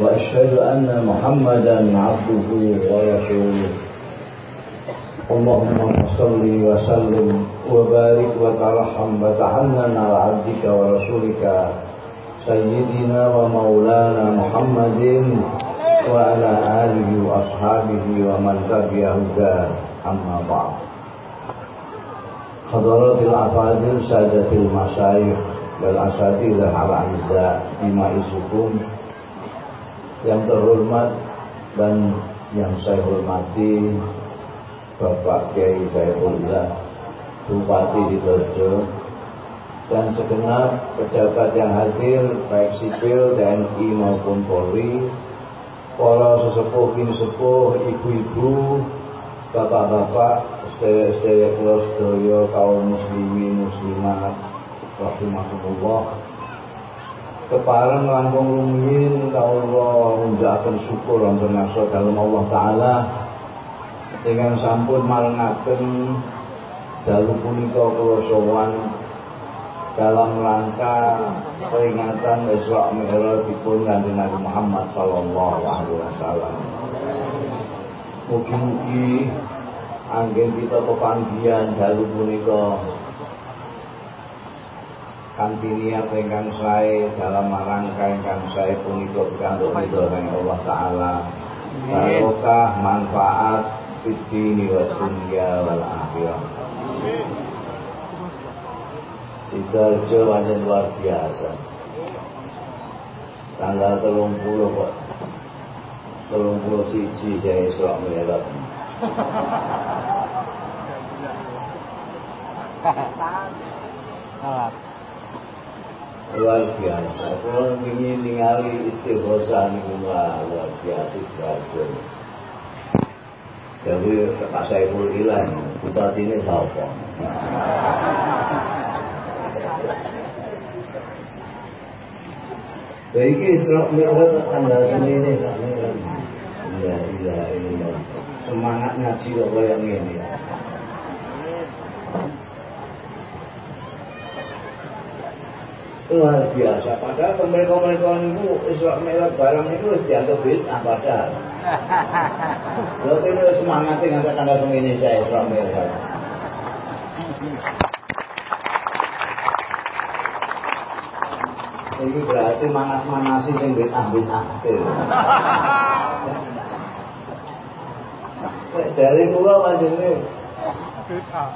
وأشهد أن محمدا عبده ورسوله. اللهم صل وسلم وبارك وترحم وتحنن على عبدك ورسولك سيدنا ومولانا محمد وعلى آله وأصحابه ومن تبع هداه أما بعد. حضرات الأفاضل سادة المشايخ والأساتذة الأعزاء بما يسكم yang terhormat dan yang saya hormati Bapak Kiai Saifullah Bupati Sidoarjo dan segenap pejabat yang hadir baik sipil, TNI maupun Polri para sesepuh, kini sepuh, ibu-ibu, bapak-bapak, sedaya-sedaya kula sedaya kaum muslimin muslimat rahimahumullah keparang langkung rumiyin Allah. Akan syukur wonten ngarsa dalam Allah taala. Dengan sampun marengaken dalu punika kula sowan dalam rangka peringatan Isra Mi'raj dipun Kanjeng Nabi Muhammad sallallahu alaihi wasallam. Mugi-mugi anggen kita pepanggihan dalu punika kanthi niat ingkang sae dalam rangka ingkang sae punika pikantuk ridho Allah taala. Barokah manfaat fitini wa dunya wal akhirah. Sidoarjo hanya luar biasa. Tanggal telung puluh kok. telung puluh siji saya Isra Mi'raj Salat luar biasa. Kalau ingin ningali istighosa niku luar biasa Sidoarjo. Jadi Pak Saiful Ilan, bupati ini apa? Baik Isra Mi'raj tanggal semini sampai Ya iya iya. Semangat ngaji kok kayak gini. Luar biasa. Padahal mereka-mereka itu Isra Mi'raj barang itu harus dianggap bid'ah padahal. Lalu ini semangat dengan tanggal semini saya Isra Mi'raj ini berarti manas-manasi yang bid'ah-bid'ah jadi kula panjenengan bid'ah.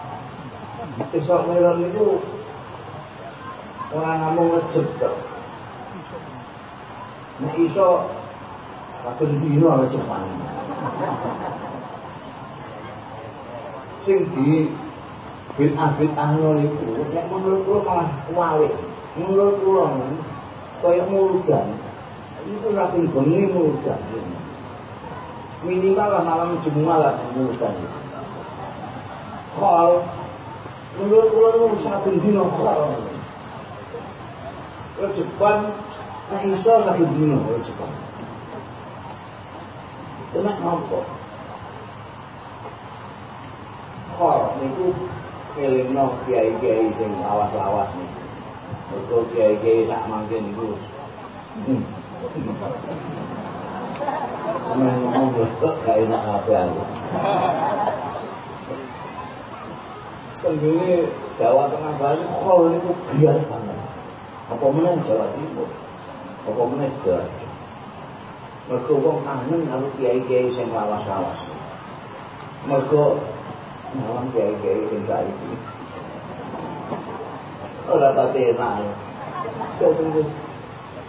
Isra Mi'raj itu orang ngomong ngejep kok. Nek iso kabeh dino ngecepan. Sing di bid'ah bid'ah iku nek menurut kula malah walik. Menurut kula kaya muludan. Itu rapi bengi muludan. Minimal lah malam Jumat lah muludan. Kol menurut kula itu saben dino kol. Nah iso lagi dino Jepang Kena apa? Kor niku kelino kiai-kiai sing awas-awas niku. Mergo kiai-kiai sak mangke niku. Sama ngomong kok gak enak apa aku. Tenggene Jawa Tengah Bali kol niku biar apa meneh Jawa Timur? Apa meneh Sidoarjo mergo wong kangen karo kiai-kiai sing lawas-lawas. Mergo malam kiai-kiai sing saiki. Ora pati enak kok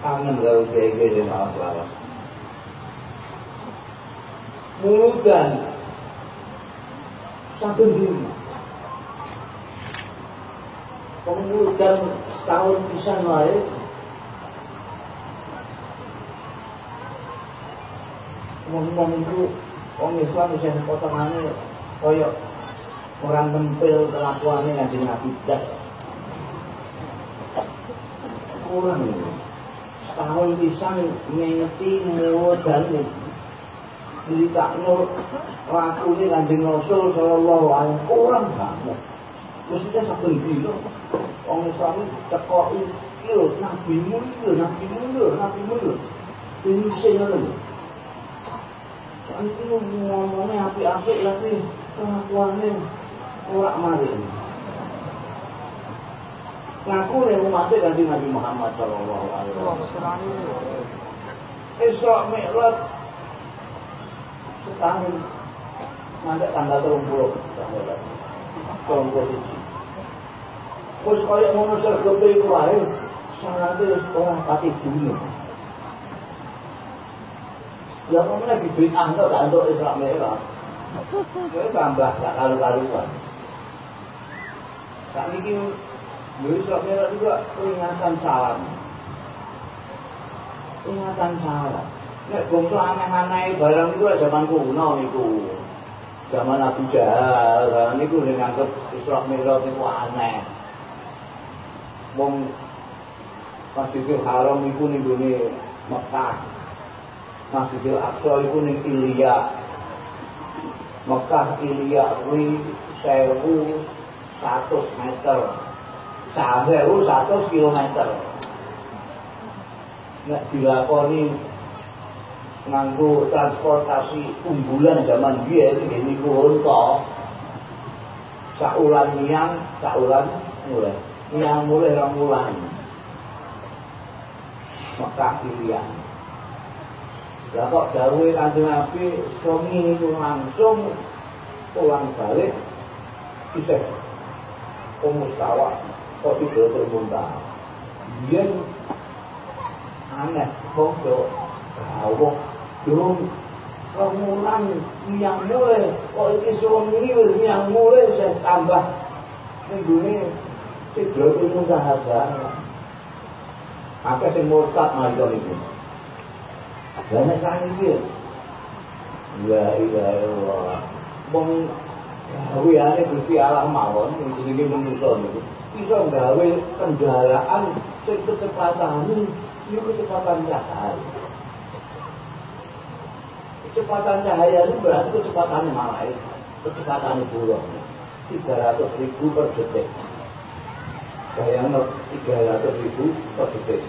kangen karo kiai-kiai sing lawas-lawas. Muludan satu dini pemulutan setahun bisa wae ngomong itu Wong Islam wis potongane kaya orang tempel kelakuannya kanjeng Nabi das. Kurang setahun pisan ngengeti dan nur lakune kanjeng Rasul sallallahu alaihi wasallam kurang banget. Mestinya saben dino wong Islam teko iki nabi mundur, nabi mundur, nabi mundur. Ini sing ngono. Itu ngomongnya api-api tapi kelakuannya ora mari. Ngaku nih umatnya ganti Nabi Muhammad Shallallahu Alaihi Wasallam. Isra Mi'raj setahun nanti tanggal terung puluh terung puluh siji. Terus kaya ngono sergepe iku wae syaratnya orang pati dunia. Ya kamu lagi bid'ah gak untuk Isra Mi'raj. Kowe tambah gak karu-karuan. Tak niki Dulu Isra juga peringatan salam. Peringatan salam. Nek bangsa aneh-aneh barang itu zaman kuno niku. Zaman Abu Jahal, niku sing nganggep Isra Mi'raj niku aneh. Wong Masjidil Haram niku ning gone Mekah. Masjidil Aqsa iku ning Ilya. Mekah Ilya kuwi 1100 meter. Sahewu 100 kilometer. Nek dilakoni nganggo transportasi unggulan zaman biyen ini ku unta. Saulan niang, saulan mulai. Niang mulai ramulan. Mekah Ilya. Lah kok dawuhe Kanjeng Nabi songi itu langsung pulang balik bisa pemustawa kok tidak termuntah. Dia aneh, kok dong kemulan yang mulai kok suami ini yang mulai saya tambah minggu ini tidak termuntah harga. Apa sih murtad ngalih itu? Banyak kali dia. La ilaha illallah. Wong gawe ane Gusti Allah mawon sing jenenge manusa niku. Bisa gawe kendaraan sing kecepatane niku kecepatan cahaya. Kecepatan cahaya itu berarti kecepatannya malaikat, kecepatan burung. 300 ribu per detik. Bayangkan 300 ribu per detik.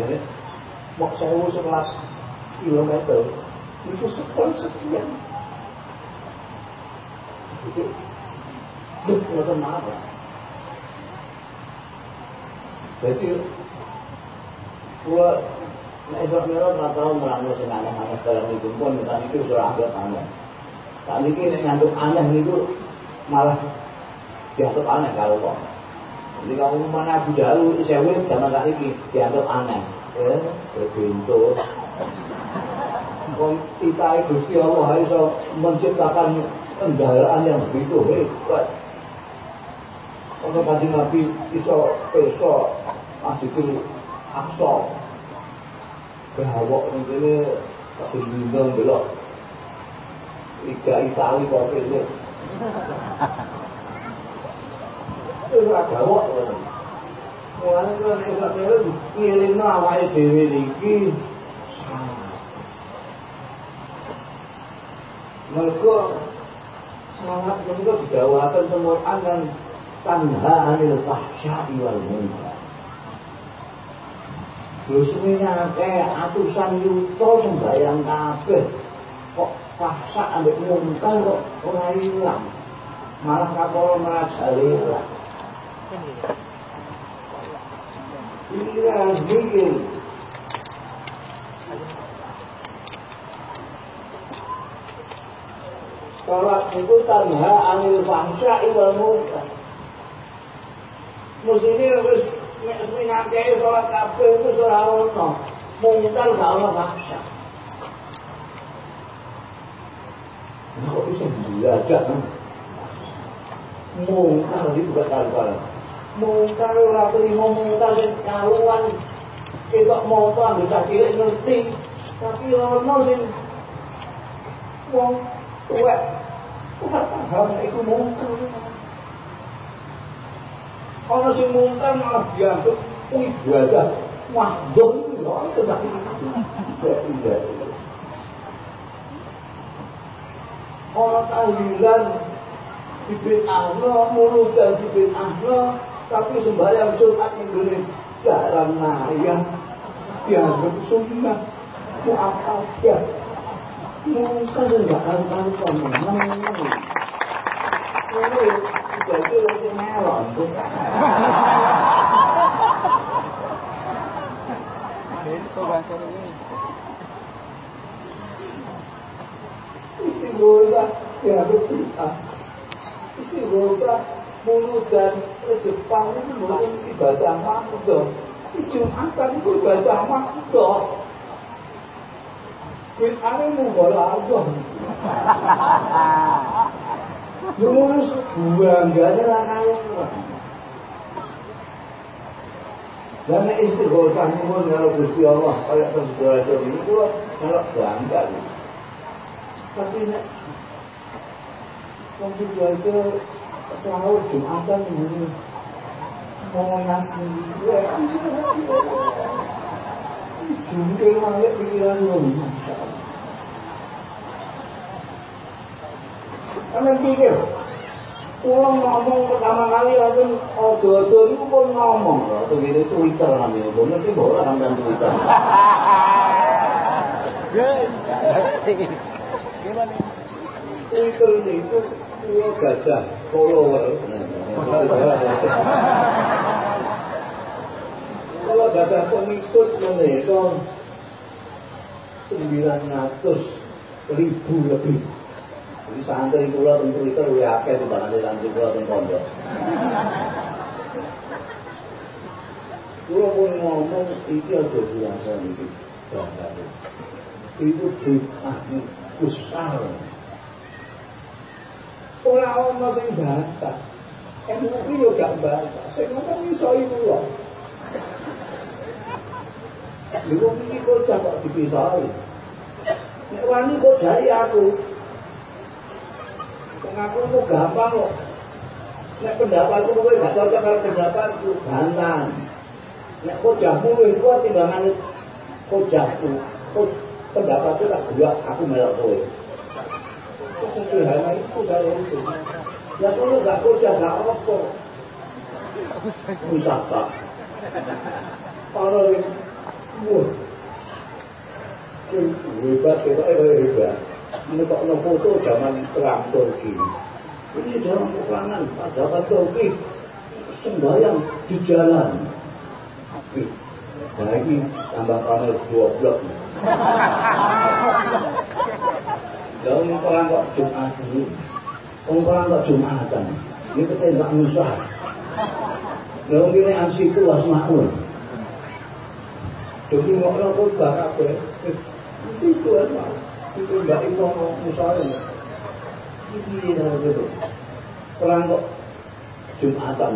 Jadi, mau sewu sekelas kilometer itu sekian sekian itu itu kenapa jadi gua Nah, Isra Mi'raj ora tau nerangno sing aneh-aneh pun tadi itu surah agak aneh. Saat ini nek ngandung aneh niku malah dianggap aneh kalau kok. Jadi kamu mana Abu Jahal sewu zaman saat ini dianggap aneh. Ya, berbentuk. Wong kita Gusti Allah iso menciptakan kendaraan yang begitu hebat. Untuk kaji Nabi iso peso masih itu Gawok ini kasih bintang belok. Liga Itali kok ini. Itu gawok. Mulane kan esok dhewe ngilingno awake dhewe iki Mereka sangat menika didawakan semua kan tanha anil fahsya'i wal munkar. Dosanya akeh atusan yuta sembayang kabeh. Kok fahsya ambek munkar kok ora ilang. Malah kaporo merajalela. Iya, mikir. Sholat itu tanha anil fahsya wal munkar. Mesti wis nek sing ngakeh sholat kabeh itu ora ono. Munkar gak ono fahsya. Kok bisa belajar? Munkar itu gak karuan. Munkar ora terima munkar sing karuan. Kita mau tuh ambil cilik ngerti. Tapi ono sing wong tuwek ora paham iku mungkar ana sing mungkar malah dianggap ibadah. Wahdon itu lho tidak Orang tahlilan di mulut dan di bid'ahno, tapi sembahyang Jumat ini jalan maya dianggap sunnah. Ya mungkin enggak akan kamu ini jadi lebih melon Istighosa ya berpihak Istighosa mulut dan Jepang itu bukan ibadah makdo Jumatan itu ibadah makdo Bid'ahnya menggola agam Lurus bangganya lah kalian Karena istighosah nyuwun kalau Gusti Allah kayak terjadi ini kula kalau bangga. Tapi nek wong itu tahu Jumatan ini mau nasi. Jungkir malik pikiran lu Karena pikir, Pulang ngomong pertama kali aja odo-odo itu pun ngomong. Itu gitu Twitter namanya. Gue ngerti boleh sampai Twitter. Twitter itu pulau gajah, follower. Kalau gajah pengikut mereka 900 ribu lebih. Jadi santri kula teng Twitter luwih akeh timbangane santri kula teng pondok. Kula pun ngomong iki aja biasa iki. Itu bid'ah besar. Ora ono sing bantah. MUI yo gak bantah. Sing ngomong iso iku lho. Lha iki kok cakok dipisahi. Nek wani kok jari aku, Mengaku itu gampang kok. Nek pendapatku kowe gak cocok kalau pendapatku, bantang. Nek kojahmu luwih kuat timbangan kojahku. Pendapatku tak dua, aku melok kowe. Sederhana itu saya itu. Ya kalau gak kojah gak apa. Wisata. Para yang wah. Hebat, hebat, hebat ini kok no foto zaman perang Turki. Ini dalam peperangan zaman Turki sembahyang di jalan. Nah ini tambah panel dua blok. Dalam perang kok Jumat ini. Perang kok Jumatan. Ini ketembak Musa. Lalu ini ansi itu wasmaun Jadi ngomong apa bakal Itu apa itu enggak itu misalnya ini harus itu perang kok jumatan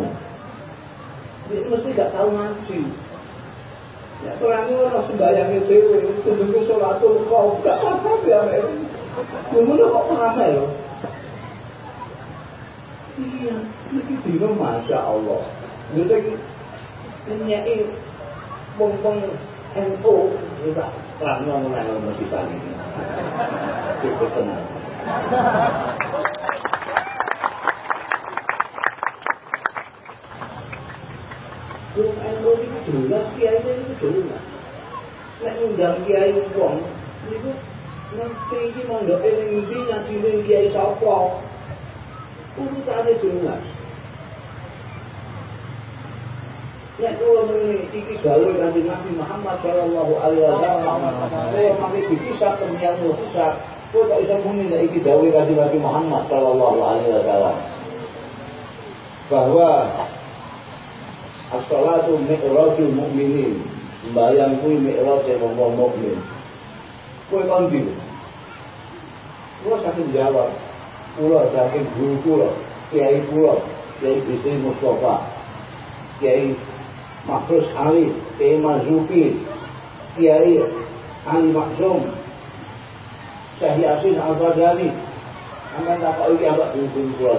ini mesti tidak tahu ngaji ya perang itu orang sembahyang itu sebelum sholatul kau gak apa ya Kemudian kok ramai loh iya ini dino masya Allah jadi ini wong-wong NU kita perang ngomong masih tadi cukup tenang. Wong NU itu jelas kiai itu jelas. Nek ngundang kiai wong niku ngerti iki mondoke ning ndi ngajine kiai sapa. Urutane jelas. Ya kula muni iki gawe kanjeng Nabi Muhammad sallallahu alaihi wasallam. Kula mangke dipisah kenyang bisa. Kula tak bisa muni nek iki gawe kanjeng Nabi Muhammad sallallahu alaihi wasallam. Bahwa as-salatu mi'rajul mu'minin. Sembayang kuwi mi'raj wong mukmin. Kowe kondi. Kula saking jawab. Kula saking guru kula, kiai kula, kiai Bisri Mustafa, kiai Mahfuz Ali, Kiai Marzuki, Kiai Ali Maksum, Syekh Yasin Al-Ghazali. Sampai tak kok iki ambek guru kula.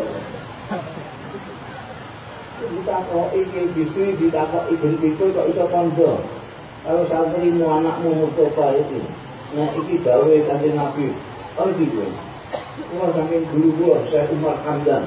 Ditakoki iki bisri, ditakoki identiku kok iso kanca. Kalau santrimu anakmu Mustafa itu, nah iki dawe kanjeng Nabi, ngerti gue. Kula saking guru kula, Syekh Umar Hamdan.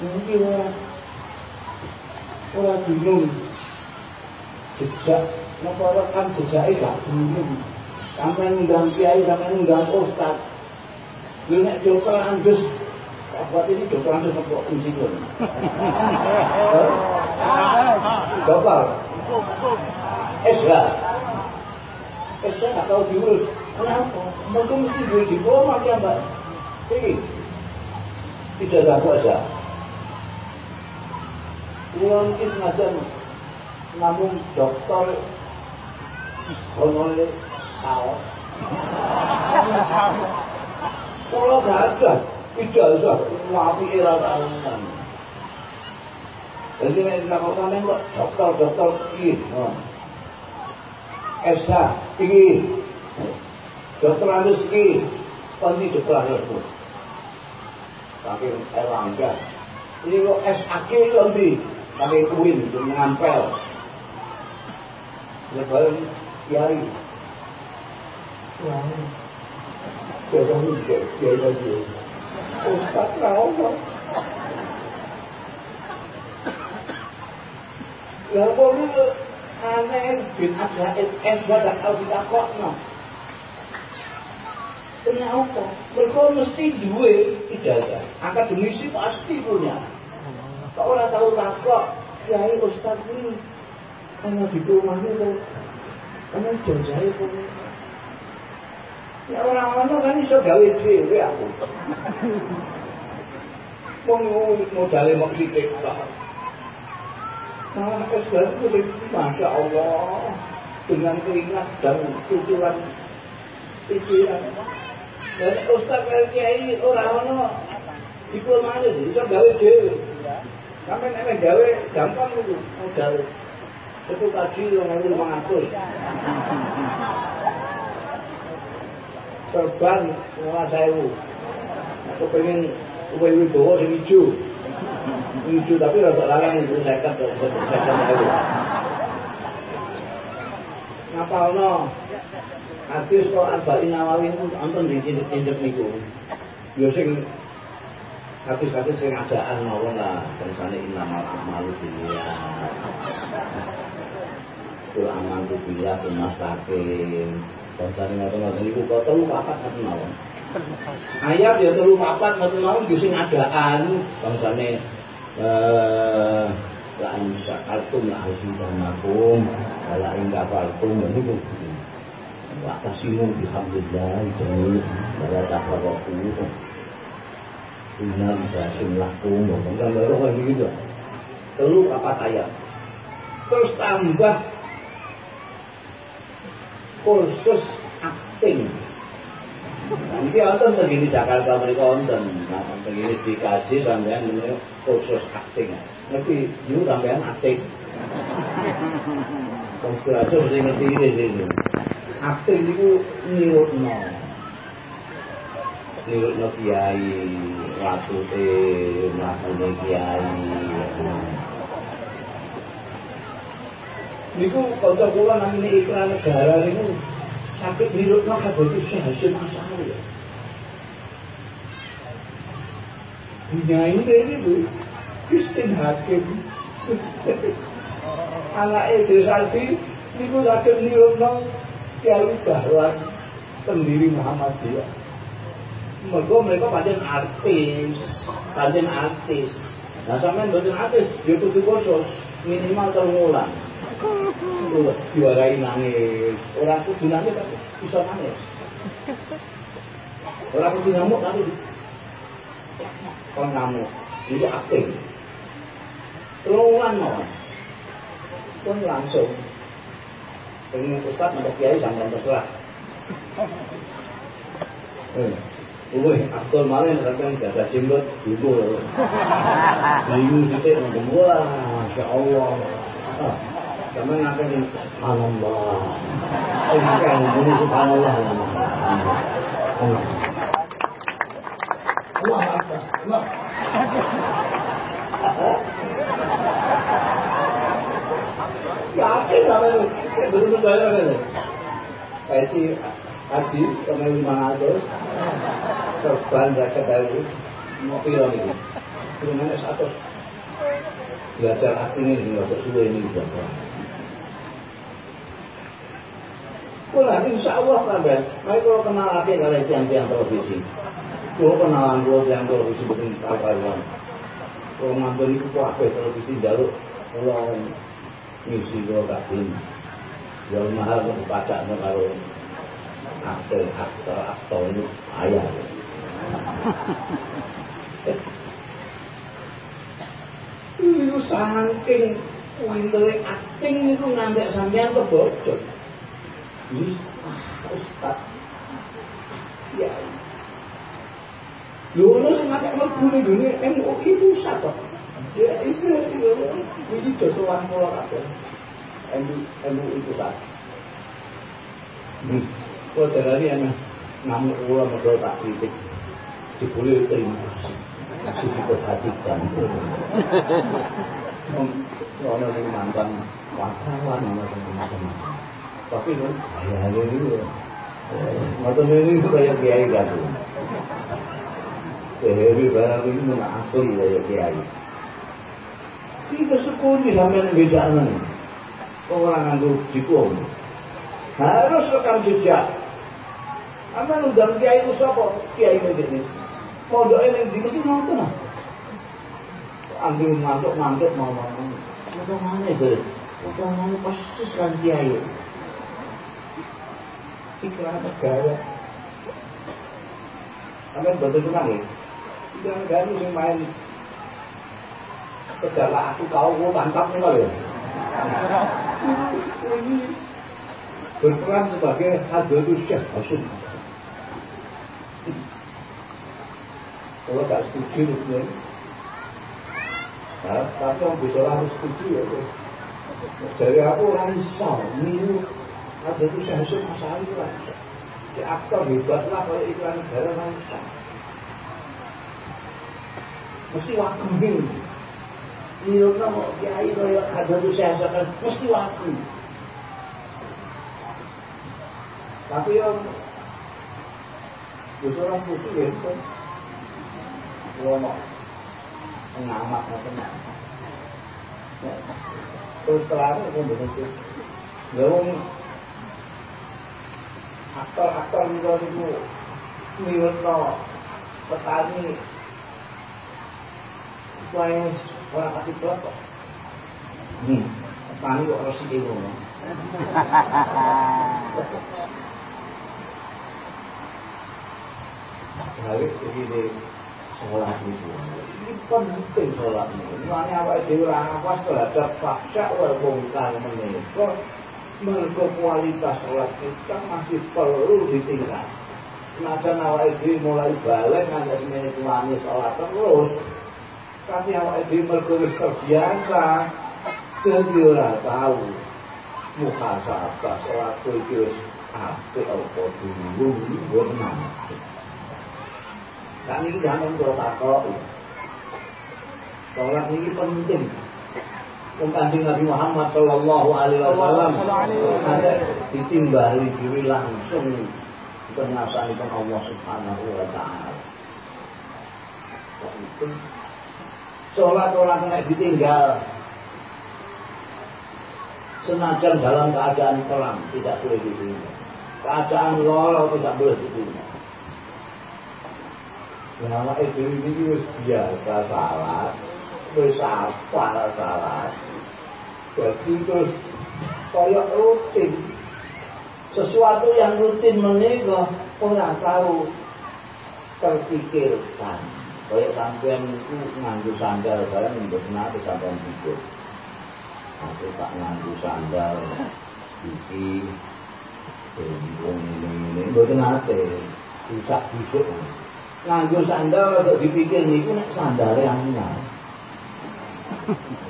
mungkin orang orang bingung. Jejak. Napa kan jejake gak bingung? Sampai ngundang kiai sampai ngundang ustad lu nek dokter andus buat ini dokter andus apa insinyur dokter SH SH gak tahu diurus kenapa? Mereka mesti gue diploma ya mbak. Ini tidak ada kuasa Ini sengaja namun dokter honorer tahu kalau gak ada. Tidak usah wapi era tahunan jadi nek dilakukan kok dokter dokter iki Esa iki dokter Andus iki pasti dokter Andus tapi Erlangga. Ini kok SAK nanti pakai kuin mengampel lebaran kiai kiai jangan kiai lagi ustaz lah kok itu aneh bin ajaib es gak tahu ditakok no Kenapa? Mereka mesti duwe ijazah. Akademisi pasti punya. Orang tahu takok, kiai ustaz ini. Karena di rumahnya tuh karena jajah itu. Ya orang-orang kan bisa gawe dhewe aku. Mau modalnya mau sitik Nah, SDM itu Masya Allah. Dengan keringat dan cucuran pikiran dan Ustaz Kiai orang-orang diplomanya bisa gawe dhewe sampai nek gawe gampang itu modal. Itu kaji yang lima ratus. Serban lima sewu. Aku pengen kue wibowo sing hijau tapi rasa larang itu sekat sekat sewu ngapal no hadis kok arba'in nawawi itu nonton di tindak niku. Sing hadis-hadis sing adaan mawon lah misalnya inamal amalu dunia Kul aman tu bila tu mastakin Bahasanya ngotot-ngotot itu kok telu papat ngoten mawon. Ayat ya telu papat ngoten mawon yo sing adaan bangsane eh la in syakartum la azidanakum wala in kafartum niku. Wa tasimu bihamdillah jami wala tafarraqu. Inna basim lakum sampai roh gitu. Telu papat ayat. Terus tambah kursus acting. Nanti wonten begini Jakarta mereka wonten. Nah, begini dikaji sampean namanya kursus acting. Ngerti, itu sampean acting. Konspirasi mesti ngerti ini. Acting itu nirutno. Nirutno kiai, watute, mlakuke kiai. Niku kanca kula namine iklan negara niku sakit dirukno kabeh hasil masalah ya. Dinyain ini bu, Kristin Hakim. Anak Idris Aldi niku sakit dirukno Kiai Bahwan pendiri Muhammadiyah. Mereka mereka pancen artis, pancen artis. Nah sampean mboten artis, ya kudu khusus minimal itu diwarai nangis. Orang kudu nangis tapi bisa nangis. Orang kudu ngamuk tapi kon ngamuk. Itu. Terowongan mau. Pun langsung. Pengen Ustaz nama Kiai sampai terserah. Eh, Wih, Abdul Malik kadang gak ada jenggot, dulu. Bingung gitu, ngomong, wah, Masya Allah. Ah, Kamu ngapain Subhanallah. Ini kan bunyi Subhanallah. Allah. Allah Akbar. Allah. Yakin sama itu. Betul-betul banyak kan. Haji, haji, sama lima ratus. Serban zakat dari mau piro ini. Cuma satu. Belajar akting ini nggak sesuai ini belajar. Kulah insya Allah kabeh. Mari kalau kenal lagi kalian tiang-tiang televisi. Kalau kenalan kalau tiang televisi bikin kawan. Kalau ngambil itu kabeh televisi jaluk. Kalau misi kalau kabin. Jual mahal kok pacaknya aktor aktor ini ayah. Itu saking pintere akting itu ngantek sampean kebodot. Wis ustaz. Ya. Lho ono sing ngatek mlebu ning gone MUI pusat kok. Ya itu itu iki dosowan kula kabeh. MUI pusat. Hmm. Kok terani ana ngamuk kula mergo tak kritik. Jebule terima kasih. Kasih diperhatikan. Ono sing mantan wartawan ono macam-macam. Tapi kan ayah ini Ngoten ini itu kayak kiai kan. Dewi barang ini memang asli kayak kiai. Kita sekuni sampai beda nih. Orang nganggur diplom. Harus rekam jejak. Aman udah kiai itu siapa? Kiai ini. Pondok ini di mesti nonton. Ambil ngantuk ngantuk mau ngomong. Udah mana itu? Udah mana pasti sekarang kiai iklan negara. Sampai betul betul nih. Iklan negara sing main aku gue tangkap nih. Ini berperan sebagai hadirus syekh maksud. Kalau tak setuju ya. Nah, tapi yang bisa harus setuju ya. Dari aku orang risau, niru ada itu saya masalah itu lah. Si aktor hebat lah kalau iklan negara manusia. Mesti waktu ini. Ini mau kiai ada itu saya hasilkan mesti waktu. Tapi yang Bisa orang putih ya Kalau mau pengamat atau Terus terang itu betul. Lalu aktor-aktor itu itu miwetno petani. Supaya orang pasti berapa hmm petani kok harus itu balik begini sholat itu ini penting sholat ini makanya apa itu orang apa terhadap faksa wal bongkar menikah mergo kualitas sholat kita masih perlu ditingkat. Senajan awak itu mulai balik nganti semene tuane sholat terus. Tapi awak itu mergo wis terbiasa dadi ora tahu muhasabah sholat itu apik apa dulu benar. Dan ini jangan kula takoki. Sholat ini penting. Kanjeng Nabi Muhammad Shallallahu Alaihi Wasallam ada ditimbali diri langsung pengasahan Allah Subhanahu Wa Taala. Sholat orang kena ditinggal senajan dalam keadaan terang tidak boleh ditinggal. Keadaan lolo tidak boleh ditinggal. Nama itu ini biasa salat, wis apa salat. Jadi terus koyok rutin. Sesuatu yang rutin menika ora tahu terpikirkan. Kayak sampean itu nganggu sandal barang mboten nate sampean pikir. Aku tak nganggu sandal iki wong ini mboten nate. Rusak busuk. Nganggu sandal untuk dipikir niku nek sandale anyar.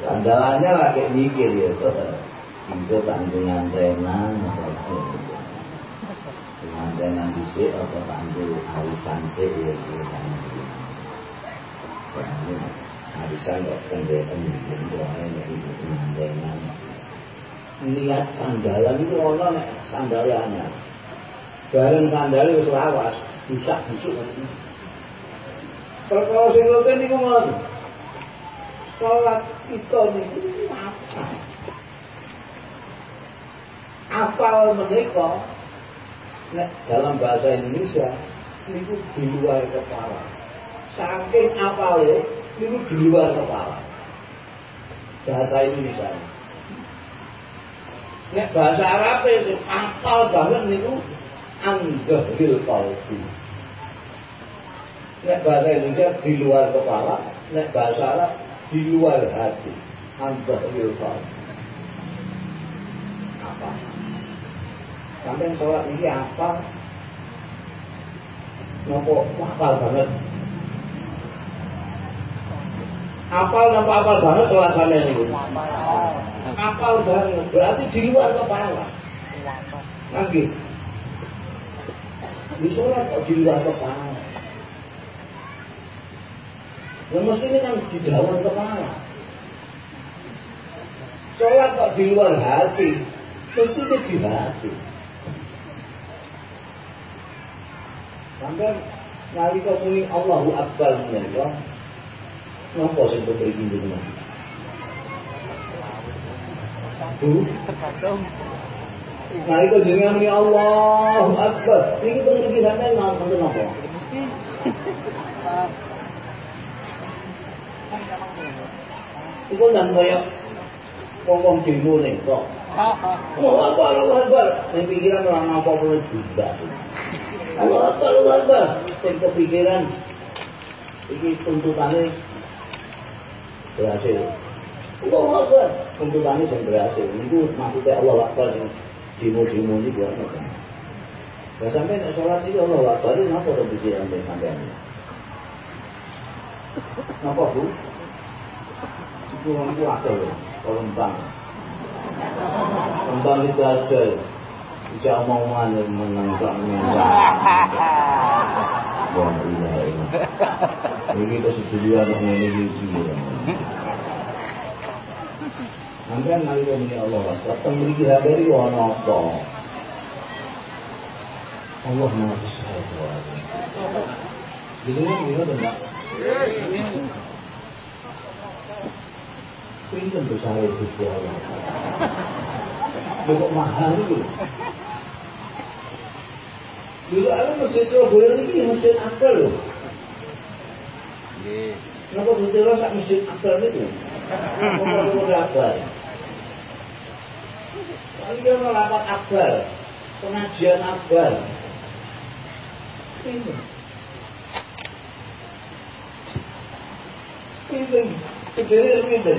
Sandalannya lagi mikir ya. Itu tanggungan tenan Mantenan disik atau tanggung arisan sik ya Arisan kok kendekan Doanya itu mantenan Niat sandalan itu orang sandalannya Bareng sandal itu lawas Bisa busuk Kalau sing ngoten niku ngoten. Salat kita niku apa? Apal menika nek dalam bahasa Indonesia niku di luar kepala. Saking apale niku di luar kepala. Bahasa Indonesia. Nek bahasa Arab itu apal banget niku anggahril qalbi. Nek bahasa Indonesia di luar kepala, nek bahasa Arab di luar hati. Anggahril qalbi. Apa? Sampai sholat ini apa? Nopo apal banget. Apal nopo apal banget sholat sampai ini. Apal banget. Berarti di luar kepala. Lagi. Di sholat kok di luar kepala. Ya mestinya kan di dalam kepala. Sholat kok di luar hati. Mestinya di hati. Sampai ngali kau muni Allahu Akbar menika napa sing bebriki jenengan? Bu, Ngali kau jenengan muni Allahu Akbar. Niki bebriki sampean nonton napa? Mesti. Iku nang kaya wong-wong demo ning kok. Allahu Akbar, Allahu Akbar. Ning pikiran ora ngapa perlu juga. Allah Akbar, Allah Akbar. Sing kepikiran iki tuntutannya berhasil. Allah Akbar. Tuntutannya yang berhasil. Itu maksudnya Allah Akbar yang demo-demo apa? Ya sampai nak sholat itu Allah Akbar itu apa tuh pikiran dari sampai ini? Apa bu? Orang itu ada loh, kalau Kembang itu ada Bisa mau mana menangkap menangkap. Wah iya iya. Ini kesetujuan yang ini gitu. Sampai nari ini Allah. Datang beri kita dari wana apa? Allah maha besar. Jadi ini benar. Pinten besar itu Allah. Kok mahal itu? Dulu ada masjid Surabaya ini masjid akal loh. Kenapa betul sak masjid akal itu? Kenapa perlu akal? Ini kan melapat akal, pengajian Ini. Ini. Ini. Ini.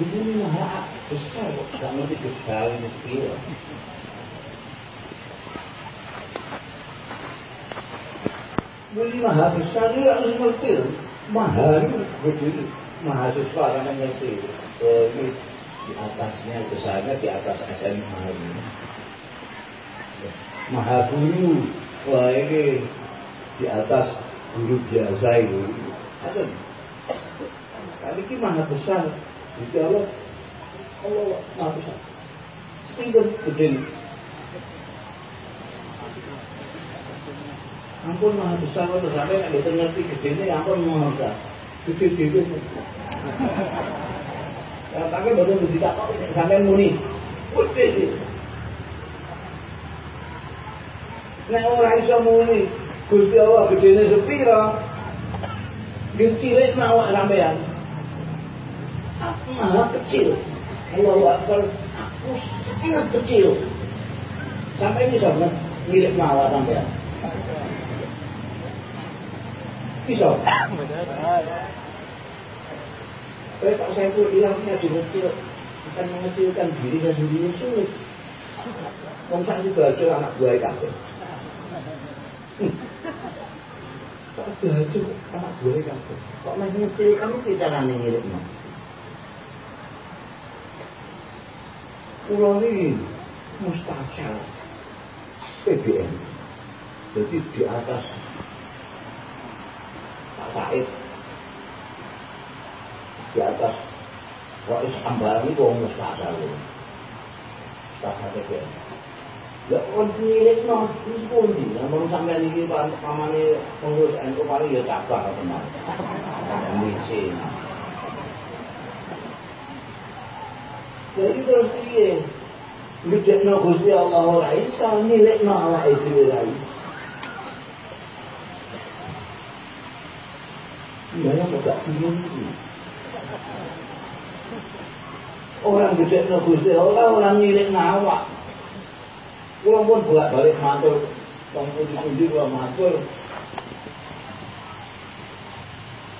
Ini maha besar kok, gak ngerti besar ini kecil. Ini maha besar ini harus ngerti. Maha itu begini, mahasiswa kan ngerti. Oh, ini di atasnya besarnya di atas ini. Maha guru, wah ini di atas guru biasa itu. Ada. Kali ini maha besar. Jadi Allah, Allah maha besar. Setinggal gede. Ampun maha besar kalau sampai nggak betul ngerti gede ini ampun maha besar. Gede gede. Ya, tapi tidak kok sampai muni. Gede sih. Nek ora iso muni, Gusti Allah gedene sepira? Nggih cilik awak sampean. Aku malah kecil. Allahu Akbar, aku sangat kecil. Sampai bisa ngilik malah sampai. Bisa. Tapi Pak Saiful bilang ngaji kecil akan mengecilkan dirinya sendiri sulit. Sak juga anak buah kabeh. Kok jahat anak buah kabeh. Kok main ngecil kamu bicarane ngirikno. Pulau ini mustajab PBN. Jadi di atas Pak Said di atas Rais Ambalan itu mustajab Mustajab PBN. Ya kon ya cabang teman. Licin. Jadi terus piye? Ngejekno Gusti Allah ora iso milikno awake dhewe ra iso. Ya kok gak ini. Orang ngejekno Gusti Allah orang milik awak. Kulo pun bolak-balik matur. Wong pundi-pundi kula matur.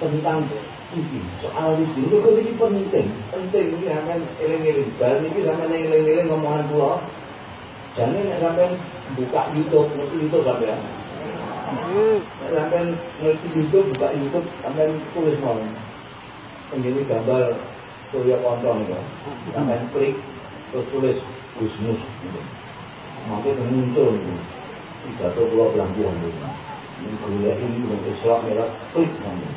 Tentang ini soal itu itu ini penting? Penting ini sampai eling-eling. Barang ini sampai eling-eling ngomongan kula. Jangan sampai buka YouTube ngerti YouTube sampai ya sampai ngerti YouTube buka YouTube sampai tulis mau ini gambar Surya Kontong itu sampai klik terus tulis Gusmus gitu makin muncul pidato pulau belampian ini kuliah ini untuk Islam merah klik kamu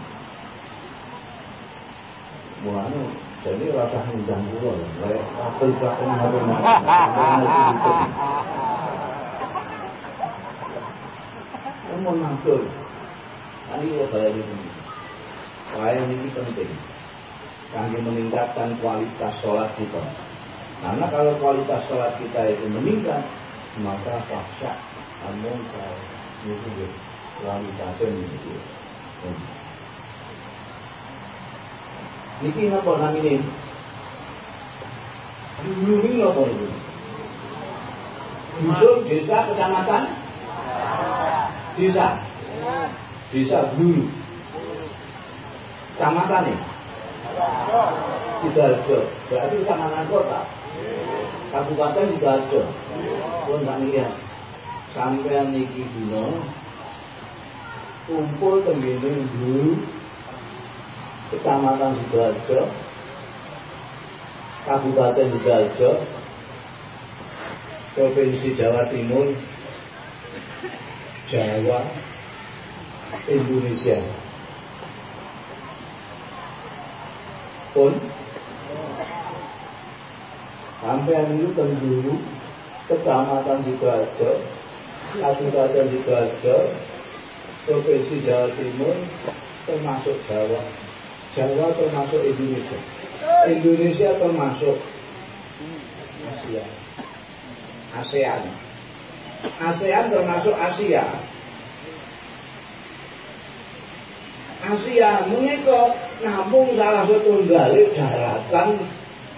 mulanya jadi rasa undang pulau kayak apa itu harus ngatur, ini ya bayar ini. Lain ini penting, kami meningkatkan kualitas sholat kita. Karena kalau kualitas sholat kita itu meningkat, maka paksa namun itu kualitasnya itu Niki napa? Dulu ini apa itu? Dusun, desa, kecamatan? Desa. Desa dulu. Kecamatan nih? Sidoarjo. Berarti kecamatan kota. Kabupaten Sidoarjo. Pun tak ya. Sampai niki dino kumpul tenggene dulu Kecamatan Sidoarjo, Kabupaten Sidoarjo, Provinsi Jawa Timur, Jawa, Indonesia. Pun sampai itu dulu Kecamatan Sidoarjo, Kabupaten Sidoarjo, Provinsi Jawa Timur, termasuk Jawa, Jawa termasuk Indonesia. Indonesia termasuk Asia. ASEAN. ASEAN termasuk Asia. Asia menika namun salah satu galih daratan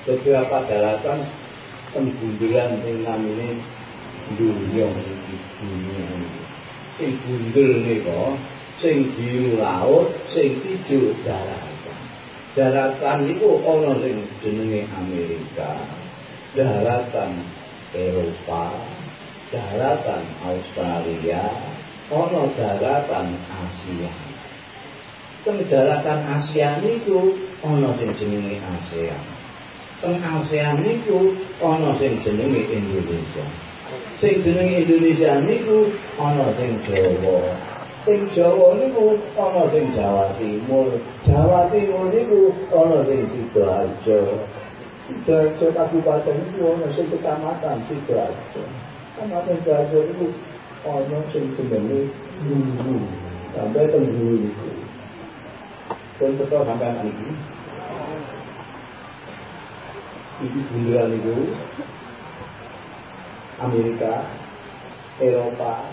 beberapa daratan pembundelan dengan ini dunia dunia sing bundel nika sing biru laut sing ijo daratan. Daratan itu ana sing jenenge Amerika. Daratan Eropa daratan Australia ana daratan Asia. Teng daratan Asia niku ana sing jenenge ASEAN teng ASEAN niku ana sing jenenge Indonesia. Sing jenenge Indonesia niku ana sing Jawa. Sing Jawa niku ana sing Jawa Timur. Jawa Timur niku ana sing Sidoarjo. Sidoarjo kabupaten niku ana sing kecamatan Sidoarjo. Kecamatan Sidoarjo niku ana sing jenenge Guru sampai teng Guru niku tetap sampai anak ini bundaran itu Amerika Eropa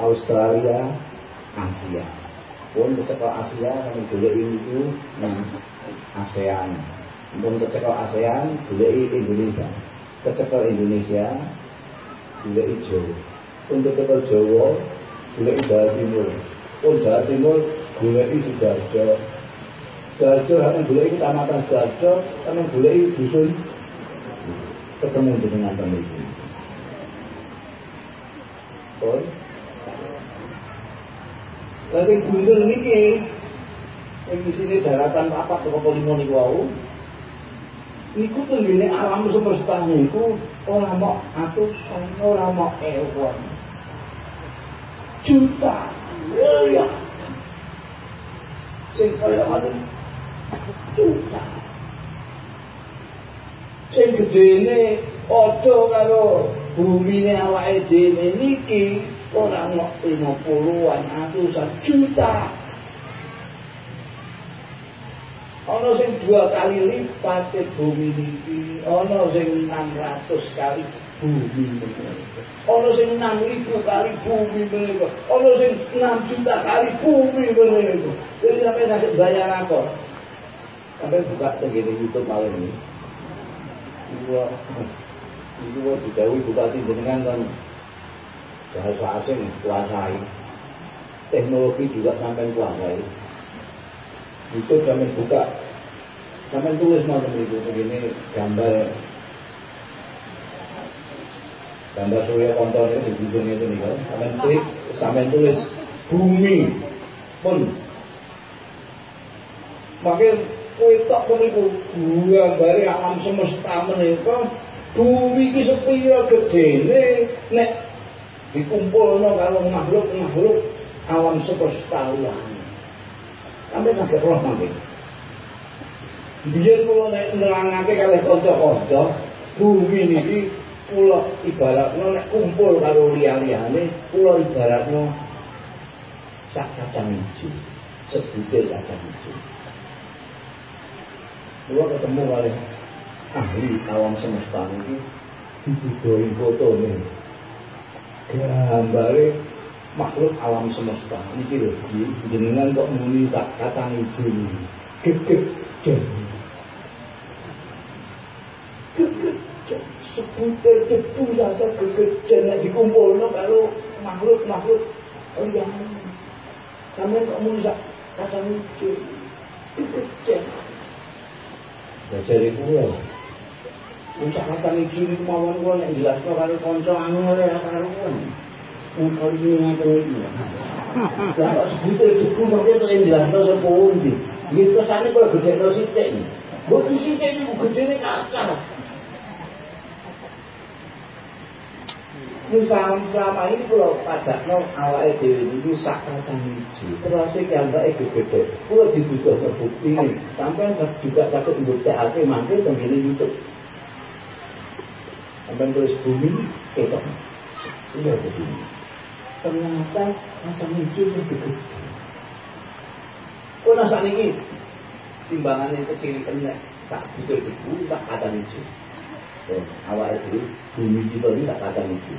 Australia Asia pun tetap Asia kami ini itu nah, ASEAN. Untuk kecekel ASEAN, goleki Indonesia. Kecekel Indonesia, goleki Jawa. Untuk kecekel Jawa, goleki Jawa Timur. Pun Jawa Timur, goleki Sidoarjo. Sidoarjo akan goleki kecamatan Sidoarjo, akan goleki dusun ketemu dengan pemimpin. Oh. Lah sing gundul niki sing isine daratan papat kok limo niku wau. Niku tenggene alam semesta niku ora mau atusan, ora mau ewan. Juta miliar. Sing kaya ngoten Juga. Sing gedene ini, karo bumi ini awa ede niki, ora mau 50-an ratusan juta. Ana sing dua kali lipat bumi niki, ana sing enam ratus kali bumi ini. Ana sing enam ribu kali bumi ini. ana sing enam juta kali bumi ini. Jadi sampai nasib bayar apa? Sampai buka segini YouTube malam ini. Dua dua dijauhi bupati jenengan kan. Bahasa asing kuasai. Teknologi juga sampai kuasai. Itu kami buka. Kami tulis mau itu begini gambar. Gambar surya kontor itu di ujung itu nih kan. Kami klik sampai tulis. Bumi pun. Makin kowe tok meniku gambare alam semesta menika bumi ki sepira gedene nek dikumpulno karo makhluk-makhluk alam semesta ulang. Sampai sampai roh nanti. Biar kula nek nerangake kalih kanca-kanca, bumi niki kula ibaratno nek kumpul karo liya-liyane, kula ibaratno sak kacang hijau, sebutir kacang hijau. Kula ketemu kali. Ahli alam semesta ini. Dibudohi foto nih gambare makhluk alam semesta. Niki lho jenengan kok muni sak kata ijo geget geget seputar debu saja geget nek dikumpulno kalau makhluk-makhluk oh iya. Sampean kok muni sak kata ijo geget Belajar Dari kuwo. Usahakan iki mikirin kemauan kuwo, nek jelas kuwo kalau konco anggar ya, karo kuwo. Engko iki ini iki. itu. Yang pas buta itu kuwo, makanya itu yang jelas kuwo sepuluh. Ini kesannya kuwo gede kuwo sitek. Bukan sitek ini, gede ini kacau. Ini selama ini kalau pada no awal dewi ini sak kacang hijau terus yang mbak itu gede kalau dibutuh terbukti sampai juga takut bukti hati mangkir tenggine YouTube. Sampai tulis bumi ketok. Iya begini ternyata macam itu lebih gede kok nasa ini timbangannya kecil kena tak betul itu tak kata hijau oh, awal itu bumi kita ini tak hijau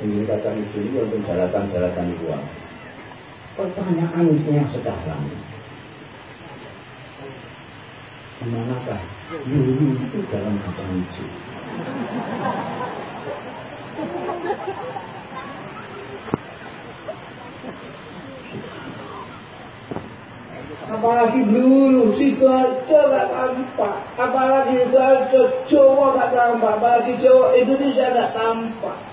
kata hijau ini untuk daratan-daratan uang pertanyaannya sekarang Ke manakah dulu itu dalam kacang hijau? Apalagi dulu Sidoarjo gak tampak, apalagi Sidoarjo Jawa gak tampak, apalagi Jawa Indonesia gak tampak.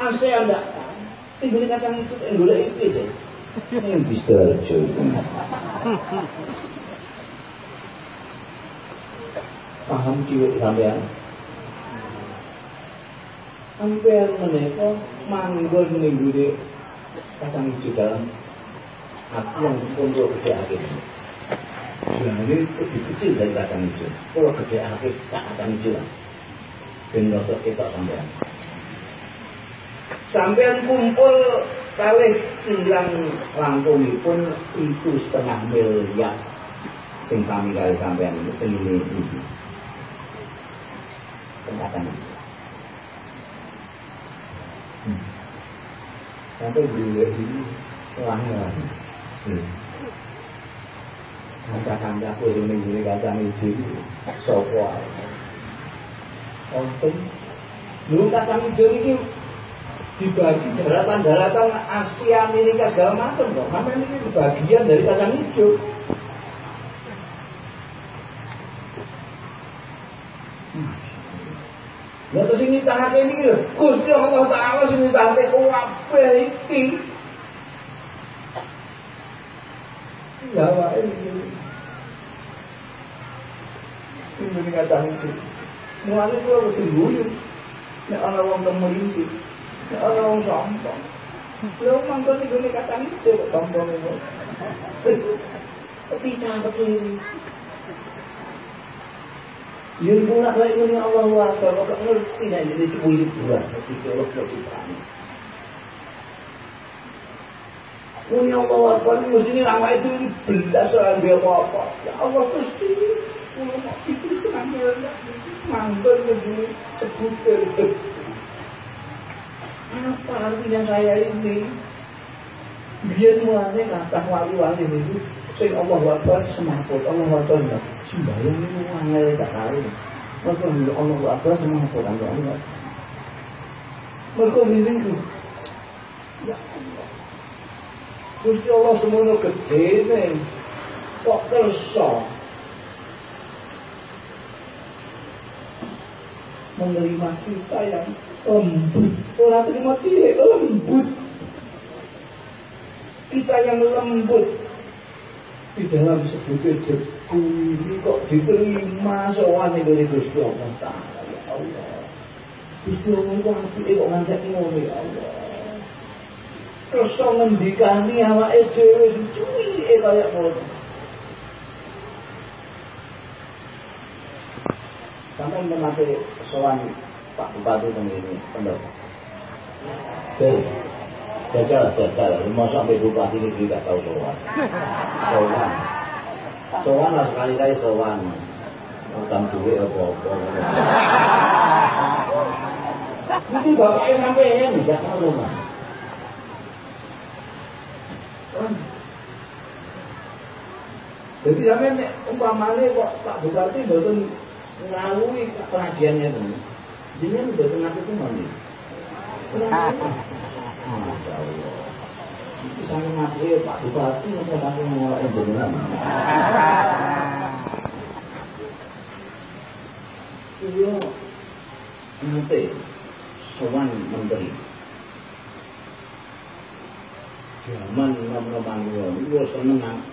ASEAN gak tampak. Tinggal kacang itu, tinggal itu aja. Ini di Sidoarjo. paham cilik sampean? Sampean menika manggon ning gune kacang hijau dalam. Hati yang kula gede akhir. Nah ini lebih kecil dari kacang hijau Kalau gede akhir kacang hijau rotok kita sampean Sampean kumpul kali hilang pun itu setengah miliar sing kami kali sampean itu ini kesempatan hmm. sampai beliau ini lama hmm. kanca-kancaku sing ning ngene kacang ijo sapa? Wonten. Lho kacang ijo iki dibagi daratan-daratan Asia, Amerika segala macam kok. Mana ini bagian dari kacang hijau. Lah terus ini ini lho, Gusti Allah Taala sing mitahake kabeh iki. Ya wae iki. Ini kacang hijau. Mulane kula kudu guyu. Nek ana wong kemelinti, wong sombong. Lho iki nek kacang hijau kok sombong itu. Tidak begini. Yun pula kayak ini Allah Akbar, kok ngerti nek jadi cuy dua, ketika Allah berciptaan. Punya Allah Akbar, mesti ini lama itu belas orang dia apa Ya Allah kalau mau itu senang mantan begini sebut Apa artinya saya ini? Biar mulanya kata wali-wali itu sing Allah Akbar semaput Allah Akbar enggak. Sembahyang itu angel tak kali. Mereka bilang Allah Akbar semaput Allah Allah mereka bilang itu ya Allah Gusti Allah semono gede nih kok kersa menerima kita yang lembut. Orang terima cilik lembut. Kita yang lembut. Di dalam sebutnya debu ini kok diterima soal itu di Gusti Allah. Ya Allah. Gusti Allah itu hati kok ngajak ngono ya Allah. Terus ngendikani awake dhewe cuwike kaya ngono sampai memakai soal Pak Bupati ini pendapat Jajal, jajal. Lima sampai bupati ini tidak tahu sowan. Sowan. Sowan lah sekali-kali sowan. Utang duit apa-apa. Ini bapaknya sampai ini tidak tahu rumah. Jadi sampai umpamanya kok Pak Bupati betul melalui pengajiannya itu. Jadi betul ngaku itu mandi. Masya Allah. Itu sangat mati Pak Bupati apa sampai mulai jenengan. Iya, nanti sowan menteri. Zaman nom-noman gue seneng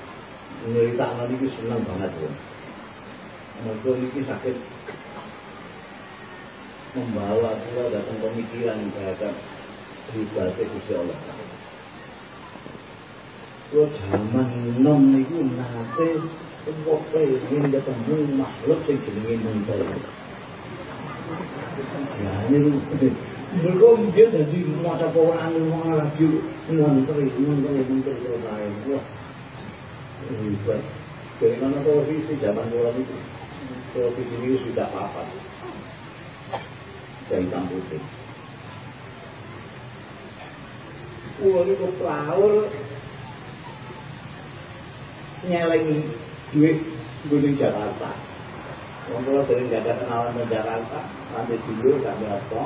nyerita ini seneng banget gue. Mereka ini sakit membawa dia datang pemikiran terhadap pribadi Gusti Allah. Kulo jaman nom niku nate kok pengen ketemu makhluk sing jenenge muntel. Jane Mereka dia dari mata kawan ngomong lagi ngontri, ngontri, ngontri kalau lain. Wah, hebat. Dari mana televisi zaman dulu itu? Televisi ini sudah apa? Saya hitam putih. Kulo niku praur nyelengi duit gunung Jakarta. Wong kula sering jaga kenalan ke Jakarta, nanti dulu gak apa.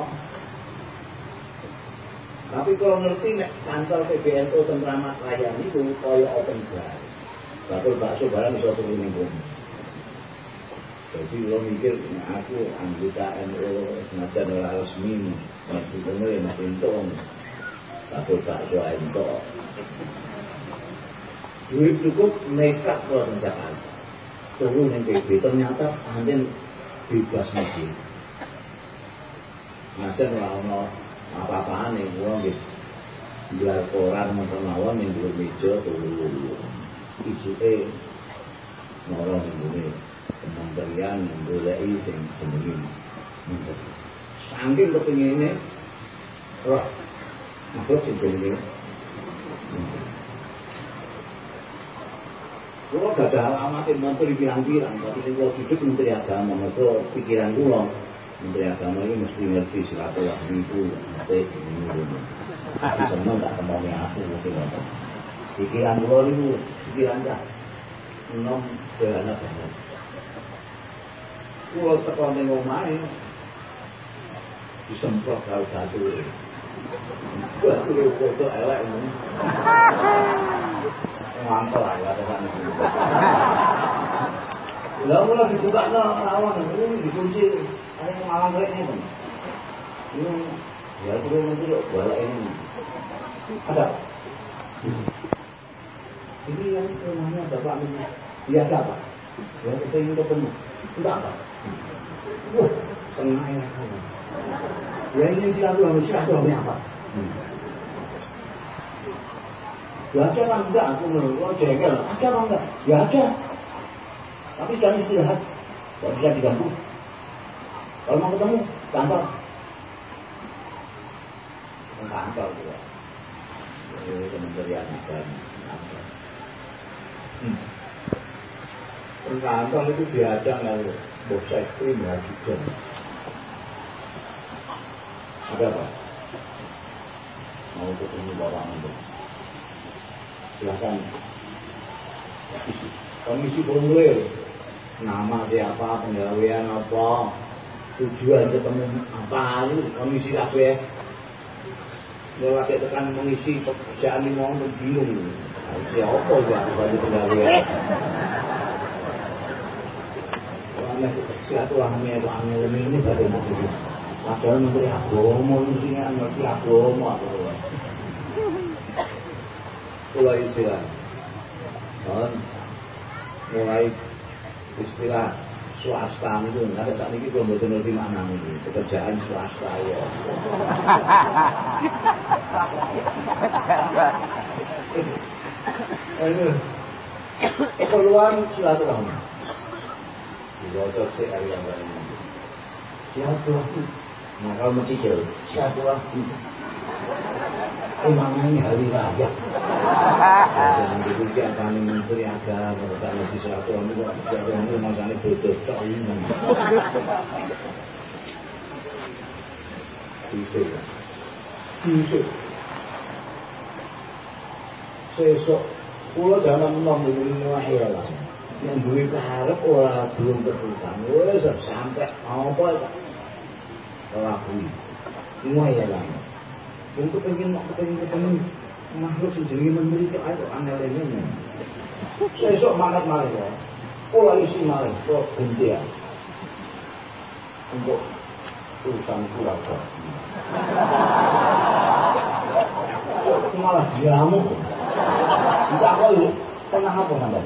Tapi kalau ngerti kantor PBNU Tentramat Raya itu kaya open bar. Bakul bakso barang iso turu kono. Jadi lo mikir aku anggota NU senajan ora resmi, masih bener ya masih untung. Bakul bakso entok. Duit cukup nekat keluar ke Jakarta. Turun yang PB ternyata anjen bebas masjid. Ngajar lah apa-apaan yang gua gitu gelar koran mawon yang dulu meja dulu isu e moro ini kementerian yang boleh sing jenenge menteri saking wah makhluk sing jenenge Kulo gak ada alamat menteri pirang-pirang, tapi ini kulo hidup menteri agama, mereka pikiran kulo Menteri Agama ini mesti ngerti silaturahmi itu. Nanti ini Tapi seneng gak aku mesti nonton. Pikiran gue itu pikiran cah. Nom sederhana banget. Kulo teko ning omahe disemprot karo batu. Batu foto elek ini. Mantap lah kata kan. Lah mulai dibuka no lawan ini dikunci. Ada malam kayak ini. Ini ya kulo nanti kok balik ini. Ada. Ini yang rumahnya bapak ini biasa pak. Ya kita ingin ketemu. Enggak pak. Wah, senang ya kamu. Ya ini silaturahmi silaturahmi apa? Hmm. Ya ada kan enggak aku menurut jengkel. Ada apa enggak? Ya ada. Tapi sekarang istirahat. Gak bisa diganggu. Kalau mau ketemu, kantor. Kantor juga. Kementerian agama. Kantor. Hmm. Kantor itu diadang oleh ekstrim ya juga. Ada apa? Mau ketemu Bapak Menteri. Silakan. Komisi, komisi formulir. Nama siapa, penggawean apa, tujuan ketemu apa, itu komisi kabeh. Kalau lagi tekan mengisi pekerjaan ini mau bingung. Siapa ya bagi penggawean? Karena silaturahmi angel ini pada nanti. Padahal menteri agama mestinya ngerti agama. Mulai istilah. Dan mulai istilah swasta itu ada saat ini belum betul ngerti mana ini pekerjaan swasta ya. Ini keperluan silaturahmi. Dibaca si Arya Bani. Silaturahmi. Nah kalau mencicil silaturahmi. Emang ini hari raya. Jangan dipikir kami menteri agama, bukan lagi silaturahmi, silaturahmi masanya bodoh tak ini. Bisa. Bisa. Sesok, pulau zaman nom ini wahai lah. Yang duit harap orang belum berhutang, wes sampai apa tak lakui. Semua ya lah. Untuk pengen mau pengen ketemu makhluk sendiri menteri itu ayo aneh ini. Sesok mangat malah ya. Pola isi malah kok ganti ya. Untuk urusan keluarga. Malah diamu. Kita kok pernah apa sampai?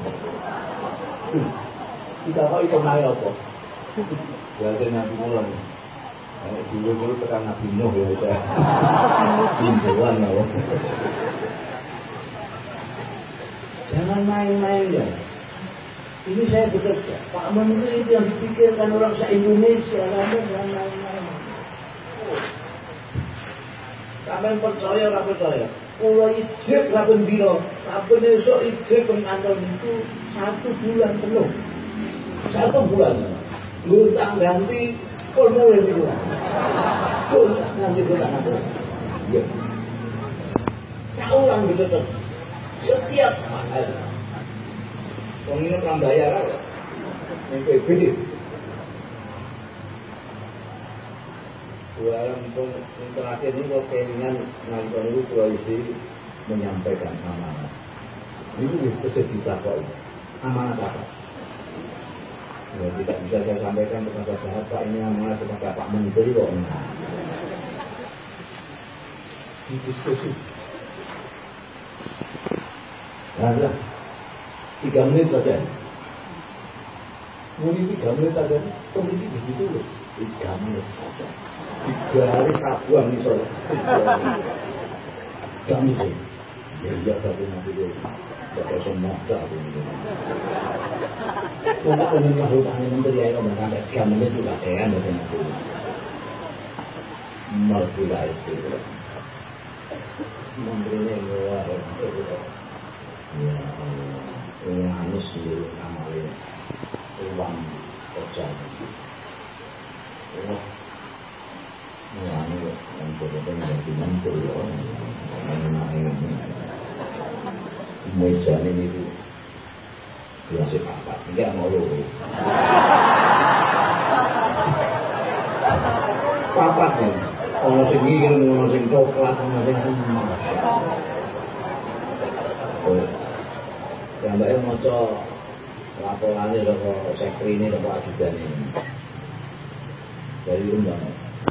Kita kok itu naik apa? Berarti nabi mulan. Dulu dulu tekan nabi Nuh ya saya. Pintuan ya. Jangan main-main ya. Ini saya bekerja. Pak Menteri itu yang dipikirkan orang se-Indonesia. Anda jangan main-main. Sampai percaya atau percaya? Kalau ijek saben dino, saben esok ijek pengantor itu satu bulan penuh. Satu bulan. Luntang ganti formulir itu. Luntang ganti luntang ganti. Ya. Saulang gitu tuh. Setiap hari. Wong ini pernah bayar apa? Yang PBD. Pun yang terakhir ini kalau keinginan nonton itu koalisi menyampaikan amanat. Ini bisa ditakoi. Amanat apa? Ya, tidak bisa saya sampaikan kepada sahabat Pak ini amanat kepada Pak Menteri kok. Ini diskusi. Nah, tiga menit saja. Muni tiga menit saja. Komisi begitu loh. Tiga menit saja. Tiga hari sabuan nih soalnya. Tiga menit. Ya iya tapi nanti dia Bapak semoga pengen makhluk angin menteri ayo sampai tiga menit juga kayaknya betul nanti. Mergula itu. Menterinya luar. Ya Allah. Ini harus seluruh amalnya uang kerja. Oh, Mulane yang berbeda jadi menteri ya, enak ini. Meja ini itu Ya sih papat, ini mau loro. Papat ya. Ono sing ngirim, ono sing coklat, ono sing emas. Ya mbak yang maca laporannya sekri ini ajudan ini. Dari rumah.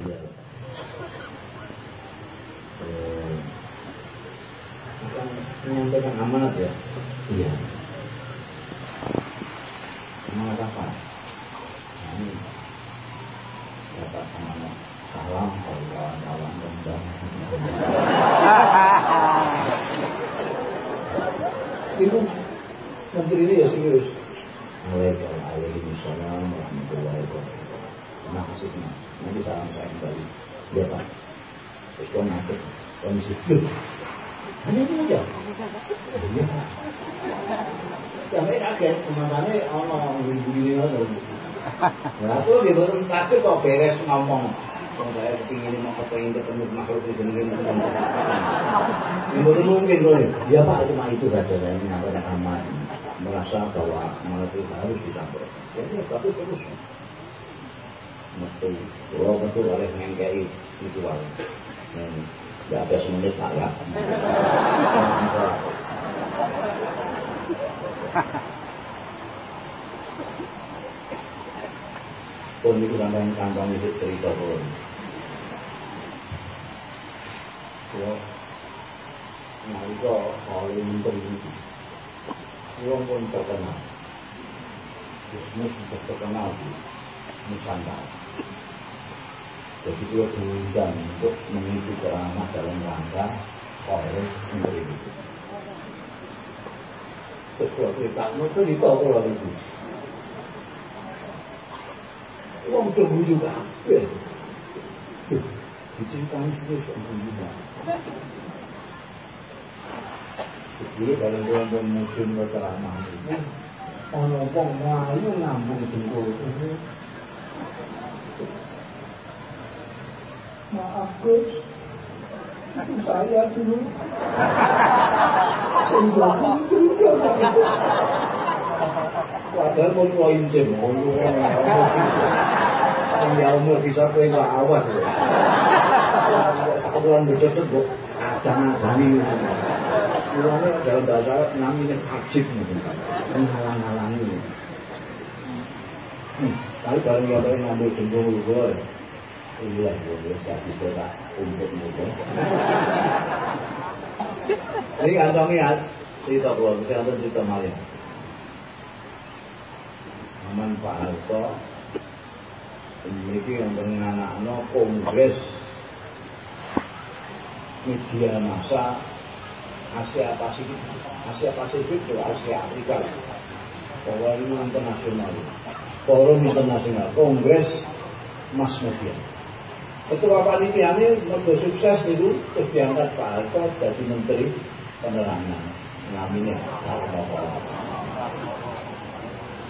Iya. Eh, akan menyampaikan amanat ya? Iya. Amanat apa? Nah, ini dapat amanat salam kawan-kawan rendang. Itu menteri ini ya serius. Waalaikumsalam warahmatullahi wabarakatuh. Terima kasih Mas. Nanti salam saya kembali. Ya Pak. Terus kau ngatur komisi. Hanya itu aja. Iya. Sampai kaget, kemasannya ono gini-gini ono. Nah, aku betul takut kok beres ngomong. Kalau saya mau kepengen ketemu makhluk itu mungkin Itu mungkin loh. Ya Pak, cuma itu saja saya menyampaikan amat merasa bahwa amanat itu harus disampaikan. Jadi tapi terus mesti kalau betul oleh mengengkai itu Sampai semenit tak lah. Pun itu kandang-kandang itu cerita pun. Ya, nah itu kalau ini menteri Uang pun terkenal. Bisnis terkenal di Nusantara. Jadi dia diundang untuk mengisi ceramah dalam rangka oleh menteri itu. Setelah cerita, itu ditahu kalau itu. Uang tunggu juga. Diceritakan sih juga. Jadi kalau dia bermusim berceramah itu, wong melayu ngambung jengkol Maaf itu saya dulu. Menjadi juga. Padahal mau tua injem, mau Ya umur bisa kue nggak awas ya. Satu bulan berdeket kok, adang-adang Mulanya dalam bahasa Arab namanya ajib menghalang-halangi. Hmm, tapi kalau yang pengen ngambil jengkol gue, gue kasih coba untuk muda. Ini kantongnya cerita gue, saya cerita malam. Aman Pak Harto, ini yang anak-anak kongres media massa Asia Pasifik Asia Pasifik itu Asia Afrika Forum Internasional Forum Internasional Kongres Mas Media Ketua panitia ini mergo sukses itu terus diangkat Pak Harto jadi Menteri Penerangan. Namanya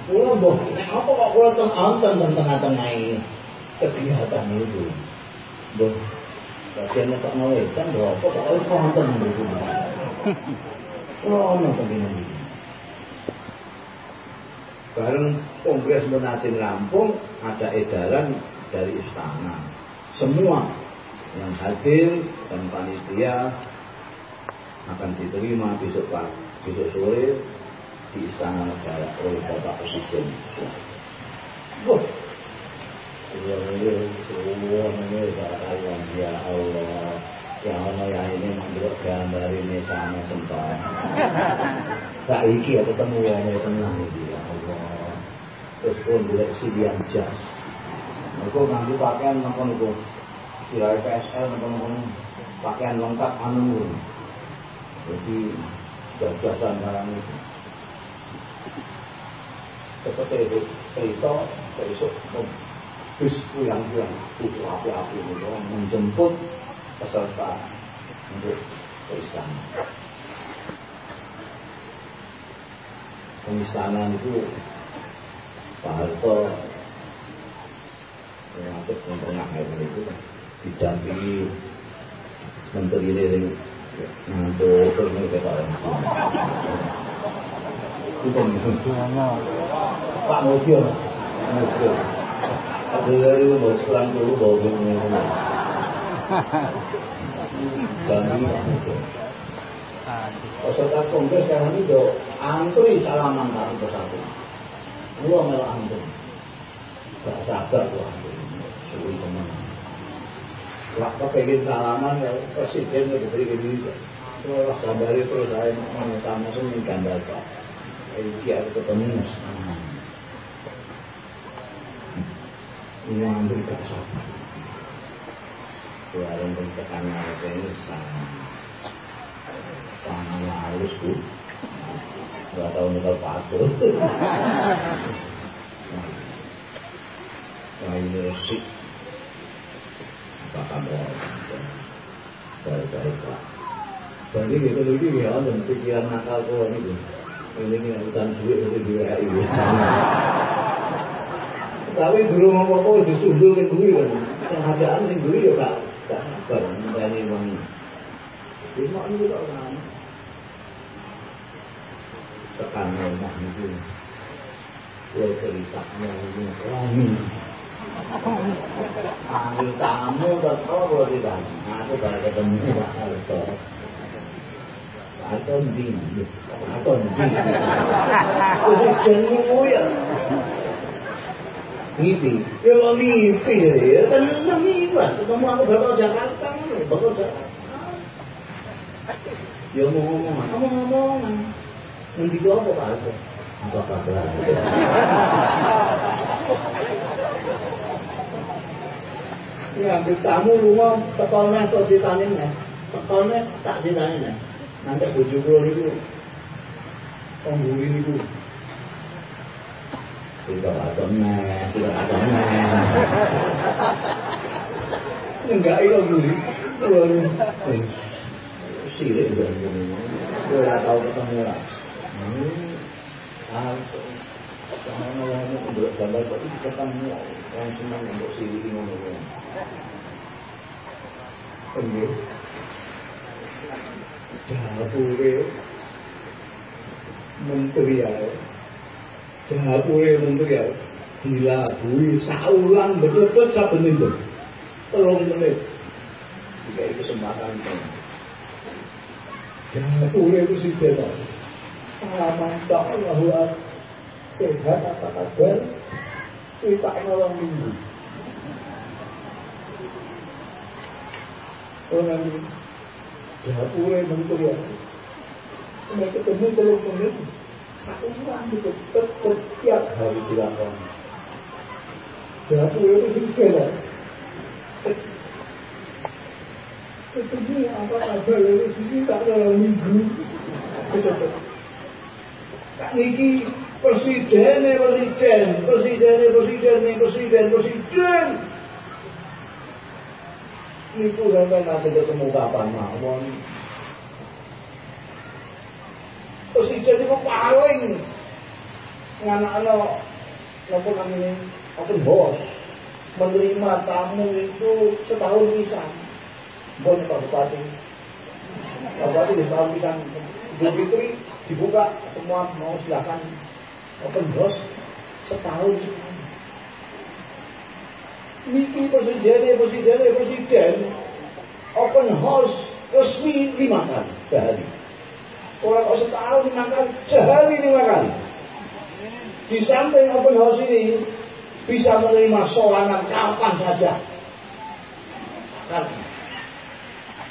Pulau boh, apa. Kok pulau tengah tengah-tengah kegiatan itu, boh bagian tak mau kan bahwa apa kok harus nonton itu? Oh nonton ini. Bareng kongres menacing Lampung ada edaran dari istana semua. Yang hadir dan panitia akan diterima besok pak besok sore di istana negara oleh bapak presiden. Wah, ya Allah. Ya Allah ya ini menurut gambar ini sama sempat tak iki ya ketemu ya tenang ya Allah. Terus pun boleh si jas aku nanti pakaian nonton itu. Sirai PSL nonton pakaian lengkap anu. Jadi jajasan barang itu. Seperti itu. Cerita besok bis pulang-pulang. Itu api-api itu. Menjemput peserta untuk istana. Pemisanan itu Pak Harto yang tengah itu didampingi menteri ini ngantuk terus kita Bukan. Pak Mojo. Mojo. Ada dari mau dulu bawa Pak. Peserta kongres sekarang itu antri salaman satu persatu. Gak sabar antri. Suruh teman. Waktu pengen salaman ya presiden itu beri Indonesia. Terus gambari terus saya sama sini gambar pak. Iki aku ketemu sama. Ini ambil gak sabar. Keluarin dari tekanan ini sama. Tangannya halus bu. Gak tahu nyetel patut. Ini. Apa kamu? Baik-baik pak. Jadi gitu lagi ya, dan pikiran nakal kau ini Ini ini utang duit itu diwai. Tapi dulu mau apa disundul ke gue kan. Penghajaan sih gue ya kak. Gak sabar, ini wangi. Cuma ini kok kan. Tekan rumah itu. Gue ceritanya ini wangi. Ambil tamu kalau tidak. Aku baru ketemu Pak Alto. Atau di, atau di. Terus jenengmu ya. Mimpi, ya kok mimpi ya, tenang mimpi lah. Ketemu aku bakal Jakarta, bakal Jakarta. Ya ngomong-ngomong, ngomong-ngomong. Nanti gua apa Pak Alto? Apa kabar? Ya, rumah, tekolnya atau citanin ya. Tekolnya tak citanin ya. Nanti bojo kula niku penghuni niku. Tidak meh, tidak meh. Enggak iya guri. Waduh. Sirik. Gue gak tau ketemu lah. Ah, sama untuk ketemu orang senang untuk sirik ini ngomong. Enggak dapure menteri ya menteri ya itu menit jika itu itu si jeda salaman tak bahwa sehat apa kabar cerita malam minggu orang dapure bentuk ya. Ini ketemu telur menit, satu bulan itu setiap hari dilakukan. Dapur itu sih ya. Ketemu apa kabar itu sih tak dalam minggu. Niki presiden presiden, presiden presiden presiden presiden. Niku sampai nanti ketemu kapan mawon. Presiden itu paling anak-anak nopo namanya open house menerima tamu itu setahun bisa. Bon Pak Bupati. Pak Bupati setahun bisa. Fitri dibuka semua mau silakan open house setahun Niki presiden, presiden, presiden open house resmi lima kali sehari. Orang kok setahun lima kali, sehari lima kali. Di samping open house ini bisa menerima solanan kapan saja.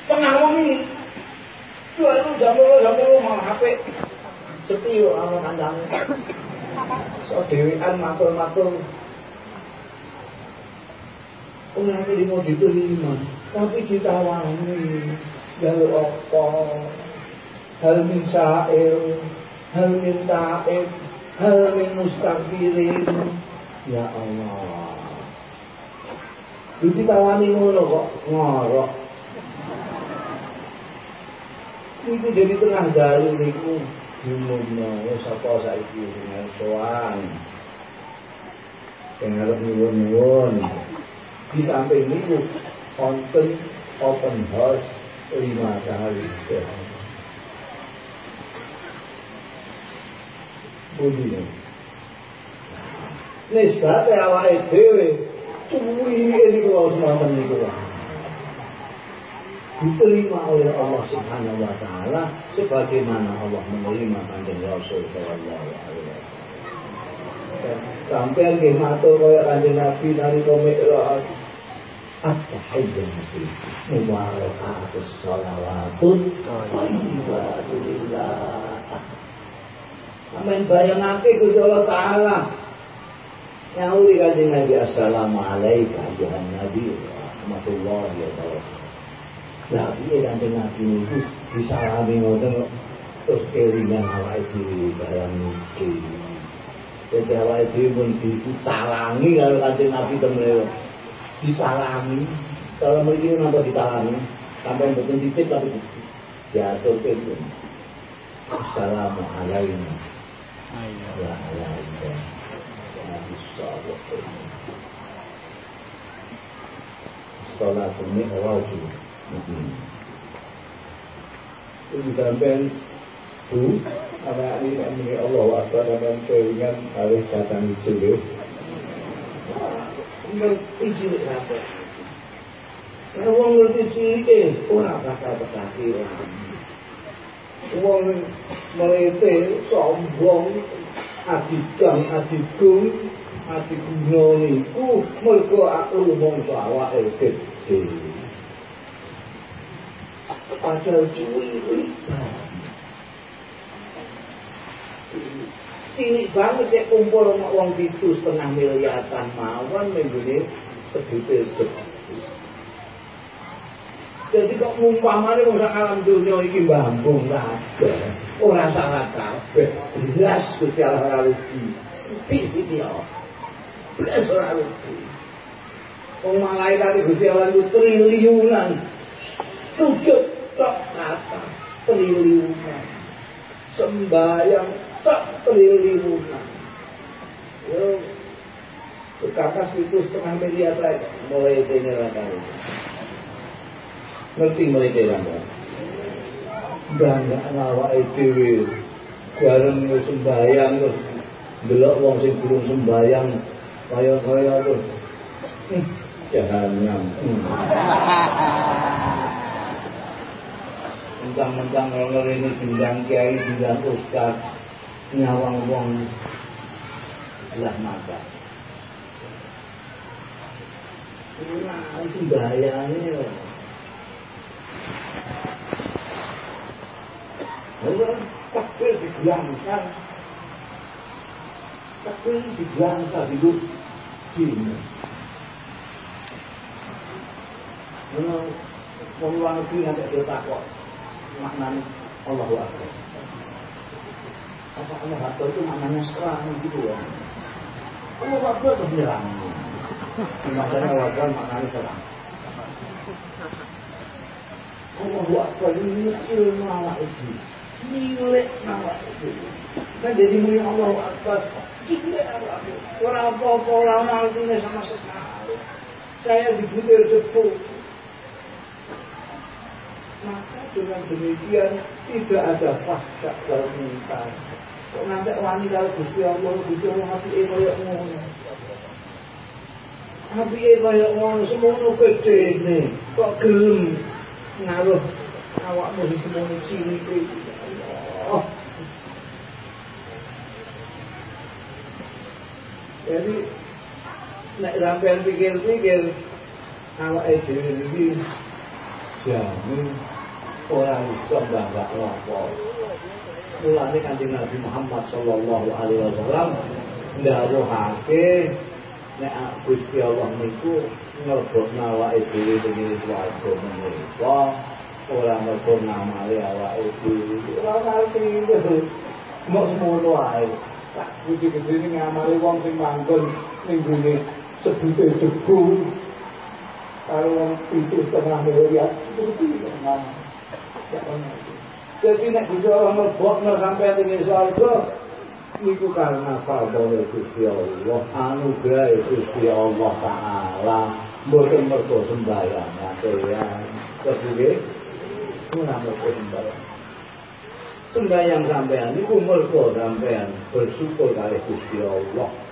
Tengah wengi, dua itu jam dulu jam dulu malah HP sepi orang kandang. So dewean matur-matur Orang ini mau diterima, tapi ditawani. Galu apa? Hal min sa'il, hal min ta'ib, hal min mustaqirin. Ya Allah. Ditawani ngono kok ngorok. Iku jadi tengah dalu niku. Diumumno sapa saiki sing sowan. Sing arep nyuwun-nyuwun. Di samping itu konten open house lima kali. Bunyi nisbate awake dhewe. Cuwi ini kalau semanten niku diterima oleh Allah Subhanahu wa taala sebagaimana Allah menerima kanjeng Rasul sallallahu alaihi wasallam. Sampai nggih matur kaya kanjeng Nabi nalika Mi'raj At-tahiyyatu mubarakatus sholawatun Alhamdulillah. Amin bayangake Gusti Allah taala Nyauri kanjeng Nabi Assalamualaikum ayuhan Nabi warahmatullahi wabarakatuh Nah, iya kanjeng Nabi itu disalami ngoten terus kelingan awake dhewe barang iki. Awake dhewe pun ditalangi kalau kanjeng Nabi temen disalami. Kalau mriki napa ditalami? Sampai betul titik tapi diatur itu. Assalamualaikum. Wa alaikum. Nabi mi'raj. Itu sampai Bu, anak ini ini Allah Akbar dengan keinginan harus datang cilik. Ngerti cilik apa? Nah, wong ngerti cilik eh, ora bakal bekati orang. Wong merete sombong, adigang, adigung, adiguna niku mergo aku mongso awake gedhe. Padahal riba. Cilik banget cek kumpul sama uang itu setengah miliaran mawon minggu ini segitu Jadi kok mumpamane wong sak alam dunia iki mbambung kabeh. Ora salah kabeh. Jelas Gusti Allah ora rugi. Sithik sithik ya. Belas ora rugi. Wong malaikat Gusti Allah itu triliunan. Sujud tok kata triliunan. Sembayang tok triliunan. Yo Bekakas itu setengah miliar lagi mulai ini kali ngerti mereka kan bangga awake dhewe bareng sembayang terus delok wong sing durung sembayang kaya-kaya terus hmm, jahanam. Hmm. mentang-mentang kalau ini bintang kiai bintang ustaz nyawang wong lah mata. Nah, sembayangnya Lalu takbir dibiasa. Takbir dia takut maknanya Allahu Akbar. Apa Allah Akbar itu maknanya serang gitu ya. Allah Akbar itu menyerang. Maknanya Allah Akbar maknanya serang. Allahu Akbar ini kecil malah itu milik awak itu. Kan jadi muni Allah Akbar. Orang apa-apa, orang artinya sama sekali. Saya dibutir debu. Maka dengan demikian tidak ada dalam minta. Kok nanti wanita Gusti Allah, Gusti Allah hati e kaya ngono. Hati e kaya ngono, semono nih. Kok gelem ngaruh awakmu semono cilik Oh. Jadi nek sampean pikir-pikir awake dhewe iki jamin ora iso bangga apa. Mulane kanjeng Nabi Muhammad sallallahu alaihi wasallam ndawuhake nek Gusti Allah niku ngelbokno awake dhewe ing swarga menika. Ora mergo ngamali awake dhewe. Ora ngerti mau semono wae sak gede-gede ngamali wong sing manggon ning gone sebute debu kalau yang pintu setengah miliar itu itu. Nggak jadi nak bujuk orang merbok nak sampai tinggi soal itu itu karena faktor Gusti Allah anugerah Gusti Allah taala mboten mergo sembahyang materian kepiye ora mergo sembahyang. Sembahyang sampean iku mergo sampean bersyukur kali Gusti Allah.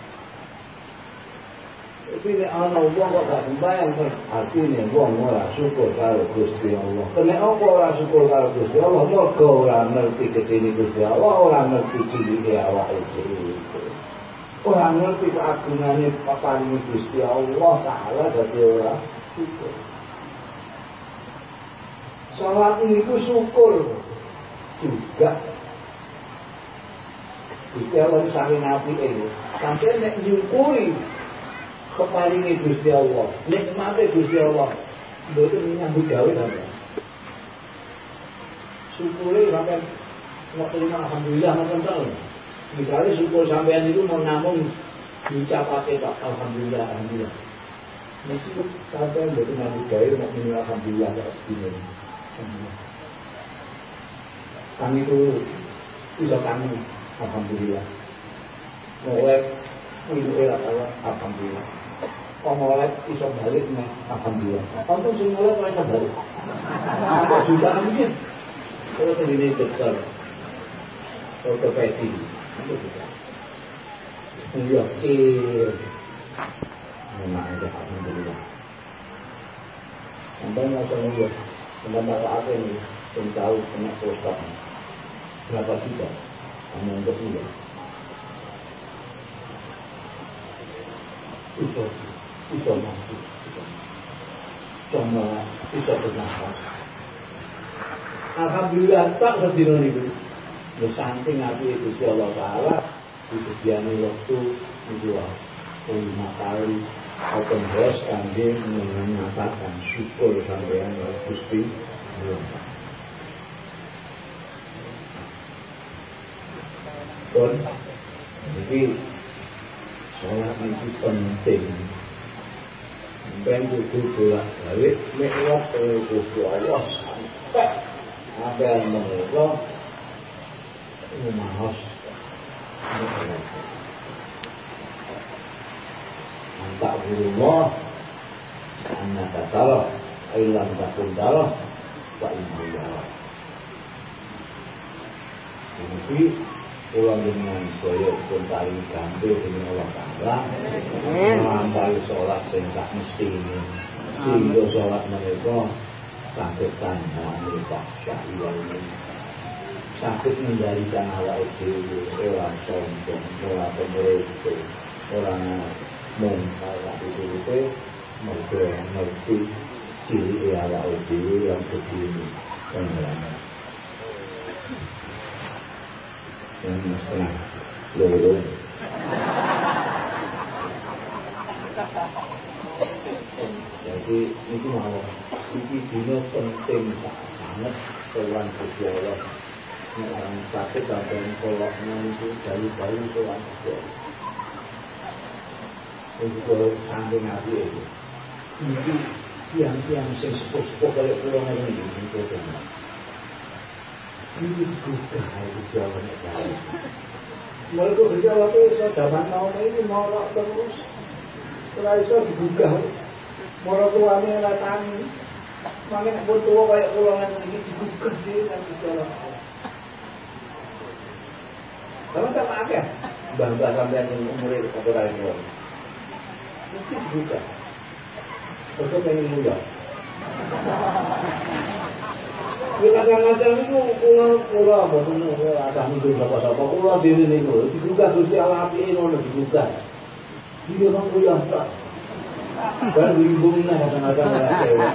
Nek ana kok gak sembahyang artine wong ora syukur karo Gusti Allah. Kene apa ora syukur karo Gusti Allah? Mergo ora ngerti gedene Gusti Allah, ora ngerti cilike awake dhewe. Ora ngerti keagungane paparing Gusti Allah taala dadi ora syukur. Salat niku syukur juga Gusti Allah saking apike sampai nek nyukuri keparingi Gusti Allah. Nikmate Gusti Allah. Mboten nyambut gawe sampean syukuri sampai waktu alhamdulillah ngoten tahu misalnya syukur sampean itu mau namung diucapake tak alhamdulillah alhamdulillah. Mesti sampean mboten nyambut gawe mau alhamdulillah kok dine kami itu bisa kami alhamdulillah. Ibu era Allah alhamdulillah melek bisa balik nih alhamdulillah kamu sih bisa juga mungkin? Kalau sendiri dokter. Itu bisa yakin memang ada alhamdulillah sampai tentang apa ini tahu kena berapa juta? Untuk itu itu masuk cuma bisa bernafas Alhamdulillah tak sedino niku. Ya saking api itu Allah Ta'ala disediani waktu dua lima kali open house kangge menyatakan syukur sampean Gusti Allah pun jadi sholat itu penting sampai kudu bolak balik mek waktu kudu Allah sampai sampai menika maaf. Antak Allah Annaka tarah Ilam takun tarah Wa inna Jadi Pulang dengan boyo pun paling gampil dengan Allah Ta'ala. Melampaui sholat sing tak mesti ini. Sehingga sholat mereka Sakit tanah mereka syahiyah ini. Sakit menjadikan Allah itu Orang sombong, orang pemerintah Orang mungkar itu itu Mereka ngerti Ciri itu yang begini Yang yang. Jadi itu mau iki dino penting banget Gusti Allah. Nek orang sakit sampai koloknya itu dari-dari sowan Gusti Allah. Itu samping hati itu. Ini tiang-tiang sing sepuh-sepuh kayak pulau ini itu ini jalan Mereka berjalan itu zaman tahun ini mau terus. Setelah itu dibuka. Moro tuane latani. Mangin pun tua kayak pulangan ini dibuka sih dan berjalan. Kamu tak ya? Bangga sampai yang umur itu apa kali ini? Mesti dibuka. Betul pengen muda. Kadang-kadang itu kula kula boten ada mungkin sapa-sapa kula dhewe niku dibuka Gusti Allah apike ngono dibuka. Iya kan kula tak. Dan rimbung nah kadang-kadang ya.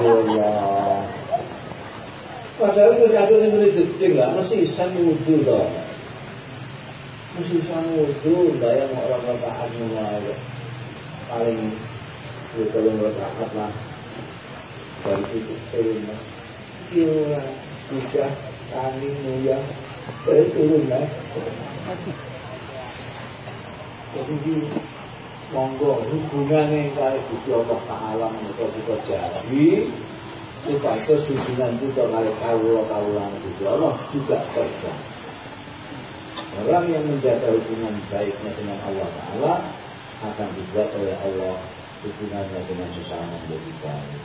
Allah. Padahal itu jatuh ini boleh jeding lah, mesti isan wudhu toh. Mesti isan wudhu, bayang orang rakaat mulai. Paling, ya kalau rakaat lah dan itu turun kira sudah kami mulia lah jadi monggo hubungannya kali Gusti Allah Taala menika kita jadi supaya hubungan kita kali kawula kawulan Gusti Allah juga terjaga Orang yang menjaga hubungan baiknya dengan Allah Ta'ala akan dibuat oleh Allah hubungannya dengan sesama menjadi baik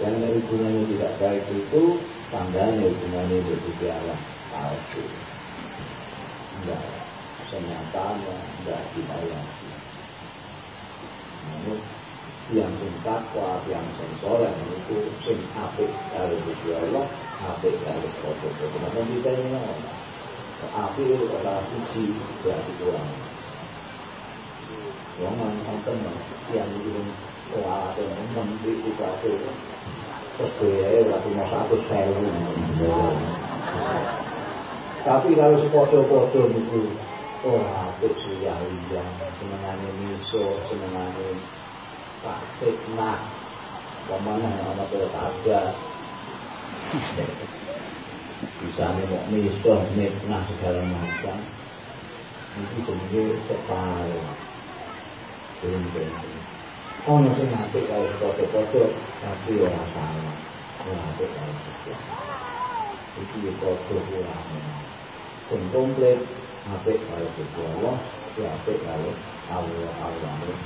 yang hubungannya tidak baik itu tandanya hubungannya dengan Allah palsu. Enggak. Senyatanya enggak dibayasi namun yang sing takwa, yang soleh itu sing apik kali Gusti Allah, apik kali foto-foto. Karena kita ini apik itu adalah sisi berarti kurang. Yang mana yang itu wah itu menteri itu gue berarti mau satu sewu. Tapi kalau sepodo-podo itu Oh, apik sih ya, senengannya miso, senengannya tak fitnah. Pemana yang ada pilkada bisa mau misoh fitnah segala macam. Itu jenis separuh belum oh nanti nanti kalau foto-foto tapi orang salah nanti kalau foto itu ya foto kurang sing komplit apik kalau Allah ya apik kalau Allah Allah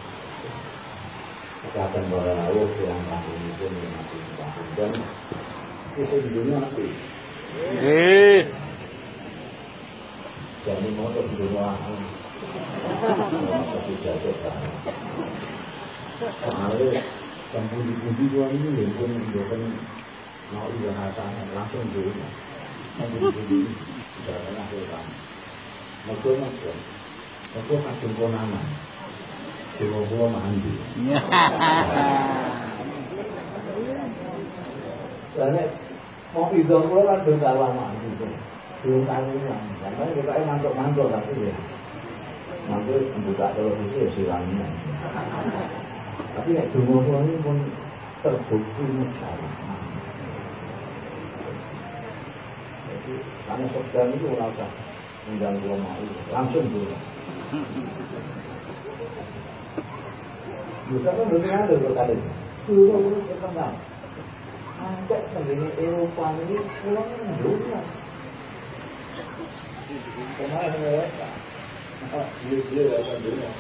Katakan bahwa Allah yang mati itu mati dan itu di dunia mati. Eh. Jadi mau ke dunia tapi jatuh Soalnya yang pundi-pundi dua ini ya pun bukan mau hasan langsung dulu. Yang pundi-pundi tidak pernah hilang. Mereka mereka, mereka kacung. Dewa kula mandi. Banyak mau itu kula kan belum kalah mandi. Belum tahu mandi. Karena kita mantuk-mantuk tapi ya. Mantuk membuka televisi ya silangnya. Tapi ya dungo kula ini pun terbukti salah. Jadi karena sedang itu rasa mengganggu mau langsung dulu. Bukan kan belum ada berkali. Dulu dulu terkenal. Sampai begini Eropa ini pulang dunia. Kemarin mereka. Dia dia datang dunia.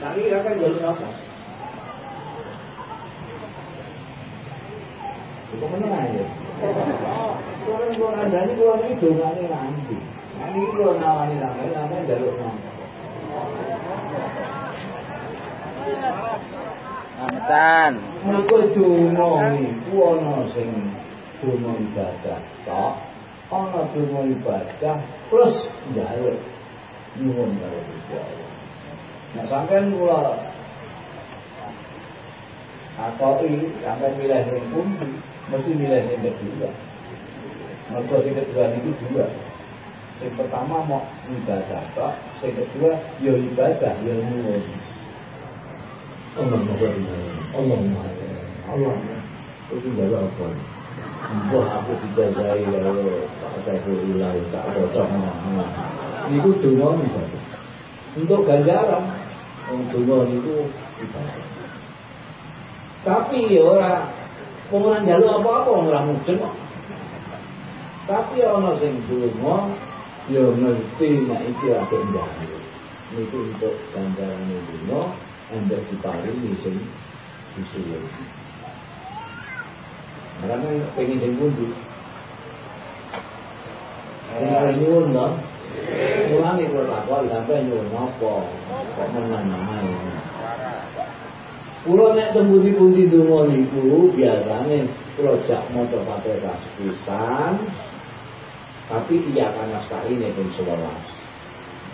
Tapi akan jalur apa? Itu mana aja? Orang-orang dari luar itu nggak nanti. Nanti kalau nawani namanya, namanya jalur nongkrong. Amtan. Mergo donga niku ana sing donga ibadah tok, ana donga ibadah plus njaluk nyuwun karo Gusti Allah. Nah, sampean kula Akoi sampai milih yang pundi, mesti milih yang kedua. Mergo sing kedua itu dua. Yang pertama mau ibadah tok, yang kedua ya ibadah, ya nyuwun. Allah Allah Allah itu jaga apa? Wah aku dijajai kalau Pak Saiful Ilah tak cocok Ini itu dungo ibadah. Untuk ganjaran, dungo itu ibadah. Tapi ya pengurangan jalur apa-apa orang mudeng kok. Tapi orang sing dungo ya ngerti nek iki apik njaluk. Niku untuk ganjaran dungo anda diparingi sing disuwun. Karena pengen sing pundi. Sing nyuwun to. Kula takon sampai nyuwun apa? Kok menang ae. Kula nek tembudi pundi donga niku biasane kula jak maca Fatihah pisan. Tapi iya kan ini pun sewelas.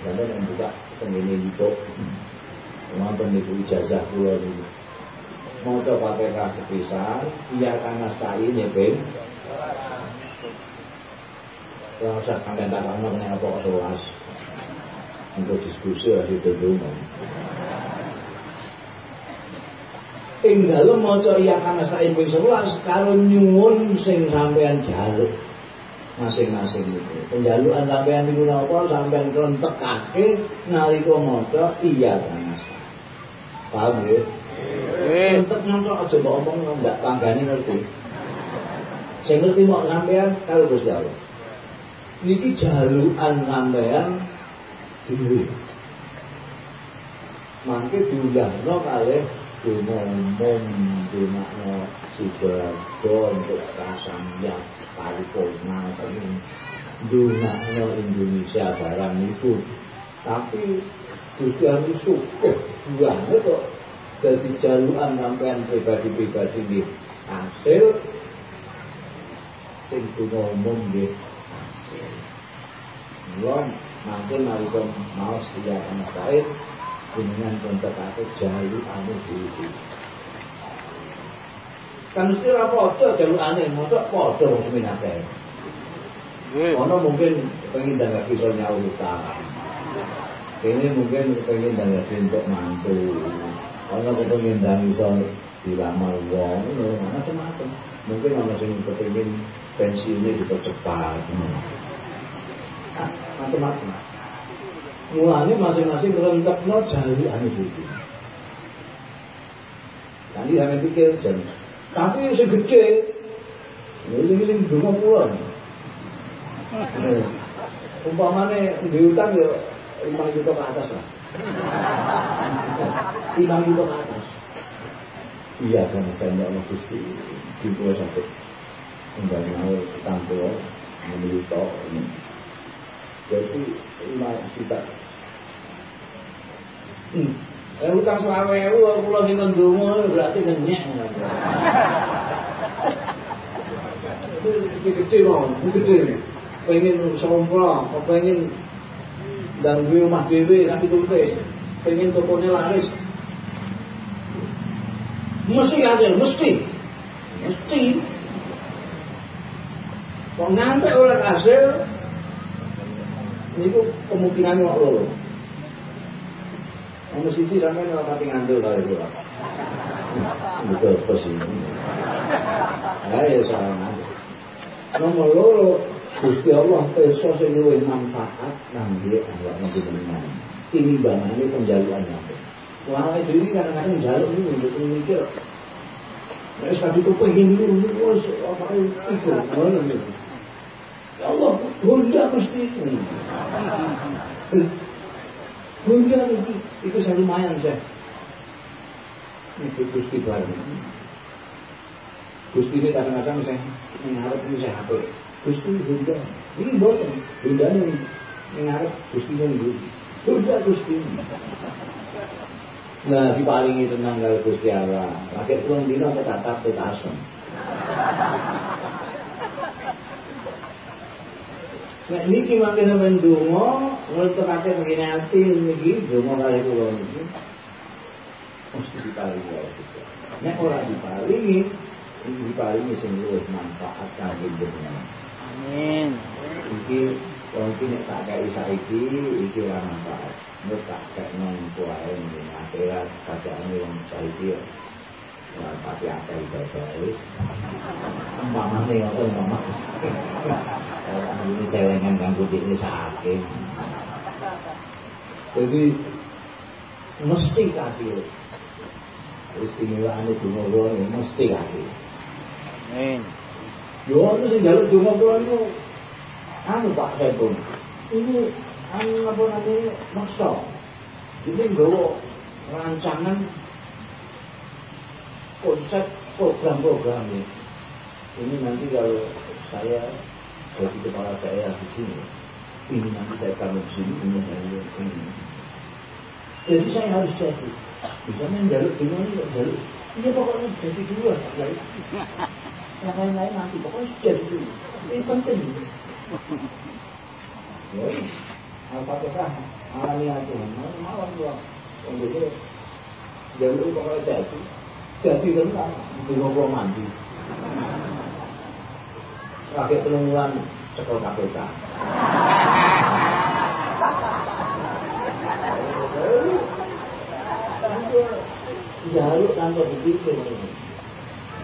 Karena yang buka pengini itu Wonten niku ijazah kula niku. Maca Fatihah sepisan, iya kana ini ping. Ora usah kangen tak ono nek apa sewelas. Untuk diskusi ora ditunggu. Ing dalem maca iya sain ping 11 karo nyuwun sing sampean jaluk masing-masing itu. Penjaluan sampean niku napa sampean krentekake nalika maca iya kana Paham ya? Untuk ngantuk aja mbok omong enggak tanggane ngerti. Saya ngerti mau sampean kalau Gusti Allah. Niki jalukan sampean dhewe. Mangke diundangno kalih Cuma umum Dunakno Subargo untuk rasanya paripurna Dunakno Indonesia barang itu. Tapi Gusti Allah suka buahnya kok. Jadi jaluan sampean pribadi-pribadi di hasil sing dungo umum hasil Mulai nanti nalika mau setia anak Said dengan kontak jalu anu diri kan mesti ora padha jalukane mosok padha wong seminake ono mungkin pengen dapat bisa nyawa utara ini mungkin pengen dapat untuk mantu. Ono pengen dan bisa dilamar wong macam-macam. Mungkin ono sing kepengin pensiunnya dipercepat ah, macam-macam. Mulanya masing-masing rentek no jari anu itu nanti kami pikir jam. Tapi yang segede ini ini dua puluh umpamanya diutang ya lima juta ke atas lah. Lima juta ke atas. Iya kan saya Allah Gusti. Di dua satu enggak mau tampil memiliki ini jadi lima juta hmm. Eh utang selawe ewu kula sing ndonga berarti kenyek. Gede mau, gede. Pengen sompro, pengen dan rumah dewe tapi tulte, pengen tokonya laris. Mesti ada, mesti, mesti. Kok ngantek oleh hasil, itu kemungkinannya waktu lho. Nomor siji sampai ora pati ngandel kali kula. Betul posisi. Ayo salah ngandel. Nomor loro Gusti Allah peso sing luwih manfaat kangge awak jenengan. Tinimbangane penjaluan. Wah, diri kadang-kadang jaluk ini untuk mikir. Nek satu kepengin dulu, wis apa itu, ngono Allah, Honda mesti itu. Honda itu, itu saya lumayan saya. Itu Gusti baru. Gusti ini kadang-kadang saya mengharap ini saya HP. Gusti Honda, ini boten. Honda ini mengharap Gusti ini Honda Gusti. Nah, diparingi tenang kalau Gusti Allah. Lagi pulang dino ketatap ketasem. Nek niki mangke sampean donga, ngeltekake begini ati niki donga kali kula niki. Mesti diparingi wae. Nek ora diparingi, diparingi sing luwih manfaat kangge jenengan. Amin. Iki wong iki nek tak kei saiki iki ora manfaat. Nek tak kei nang kuwae ning akhirat sajane wong saiki Nah, pati apa ibadah Mama nih apa mama Ini celengan kan putih ini sakit Jadi Mesti kasih Istimewaan itu ngobrol Mesti kasih Amin. Yo itu sing jaluk donga kula niku anu Pak Saipun. Ini anu apa namanya maksa. Ini nggawa rancangan konsep program-program ini. Ini nanti kalau saya jadi kepala daerah di sini, ini nanti saya akan di sini, ini ini, ini. Jadi saya harus jadi. Bisa main jaluk donga ini jaluk. Iya pokoknya jadi dulu lah. yang lain-lain nanti pokoknya jadi dulu ini penting ya Al-Fatihah alami aja malam gua untuk jalur pokoknya jadi jadi tentang di gua mandi. Rakyat penungguan sekolah KPK jalur tanpa berpikir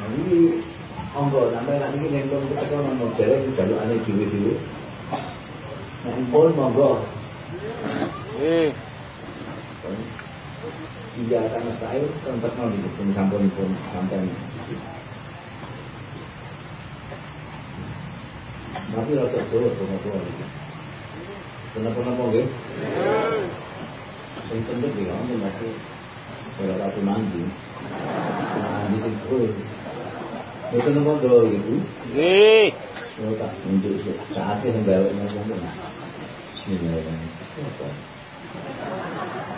ini Monggo sampai nanti ini kita kan mau jalan jalur aneh dulu dulu. Handphone monggo. Eh, Akan mustahil kontak mau di sini sampun pun sampai. Tapi rasa jauh sama tua. Kenapa kenapa gitu? Yang penting dia orang masih kalau ratu mandi. Nah, ini sebut. Itu nama doa itu. Nggih. Oh, tak untuk saatnya sembahyang nama Bismillahirrahmanirrahim.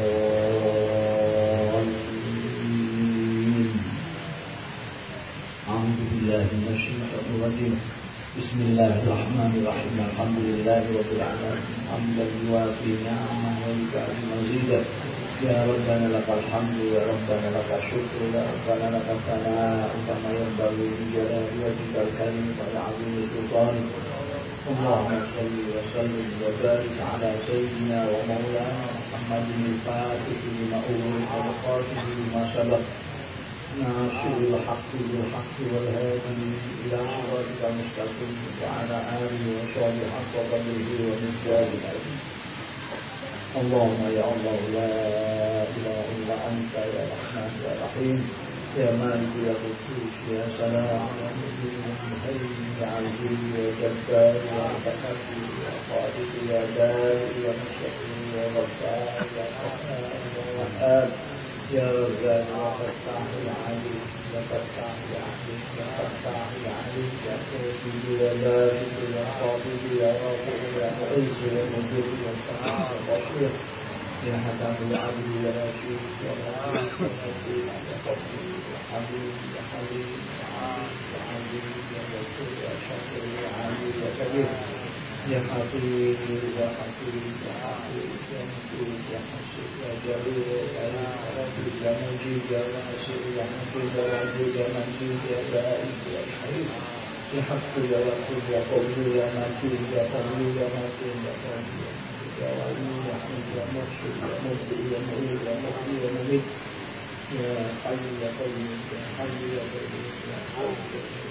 الرجيم. بسم الله الرحمن الرحيم. الحمد لله رب العالمين. حمدا يوافي نعمه ويكافئ مزيدا. يا ربنا لك الحمد يا ربنا لك الشكر يا ربنا لك الثناء كما ينبغي لجلال وجهك الكريم والعظيم سلطانك اللهم صل وسلم وبارك على سيدنا ومولانا محمد الفاتح لما أغلق والخاتم لما سبق. ناصر الحق بالحق والهادي إلى صراطك المستقيم وعلى آله وصحبه حق قدره اللهم يا الله لا إله إلا أنت يا رحمن يا رحيم يا مالك يا قدوس يا سلام يا مؤمن يا مهيمن يا عزيز يا جبار يا متكبر يا خالق يا بارئ يا مستقيم يا غفار يا فتاح يا وهاب يا رزاق يا فتاح يا عليم يا فتاح يا عليم يا فتاح يا عليم يا كريم يا بارئ يا قابل يا رافع يا معز يا مدير يا سميع يا يا يا عدل يا رشيد يا لطيف يا لطيف يا خبير يا حبيب يا حبيب يا عالم يا عليم يا غفور يا شاكر يا علي يا كبير yang api yang api yang api yang api yang api yang jalur yang rabbi yang muji yang nasir yang api yang rabbi yang manji yang baik yang hayy yang hakku yang waktu yang qawlu yang mati yang qawlu yang mati yang qawlu yang wali yang hamid yang mursyid yang mubdi yang mu'in yang muhyi yang mumid yang hayy yang qayyum yang hayy yang qayyum yang hayy yang qayyum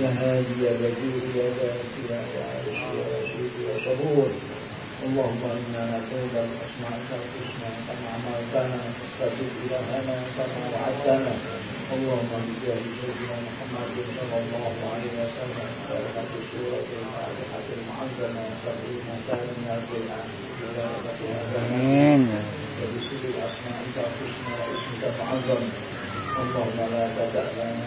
يا هادي يا بديع يا باقي يا وارث يا رشيد يا صبور اللهم إنا نتوب باسمائك الحسنى كما امرتنا فاستجب إلهنا كما وعدتنا اللهم بجاه سيدنا محمد صلى الله عليه وسلم بركة سورة الفاتحة المعظمة تقديم كان الناس آمين. وبسر اسمائك الحسنى واسمك المعظم اللهم لا تدع لنا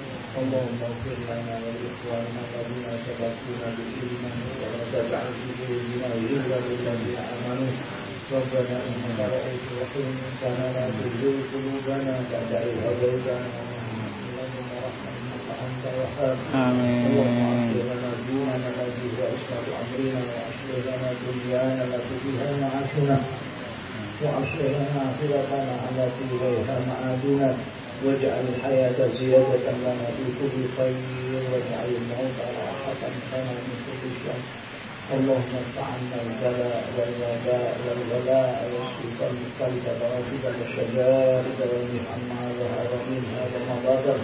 اللهم اغفر لنا ولإخواننا الذين سبقونا بالإيمان ولا تجعل في قلوبنا غلا للذين آمنوا ربنا إنك رؤوف رحيم ربنا لا تزغ قلوبنا بعد إذ هديتنا أنت وهاب اللهم اغفر لنا ديننا الذي هو عصمة أمرنا وأصلح لنا دنيانا التي فيها معاشنا وأصلح لنا آخرتنا التي إليها معادنا واجعل الحياة زيادة لنا في كل خير واجعل الموت راحة لنا من كل شر. اللهم ارفع عنا البلاء والوباء والغلاء المختلف رواتب والشدائد والمن عما ظهر منها وما بطن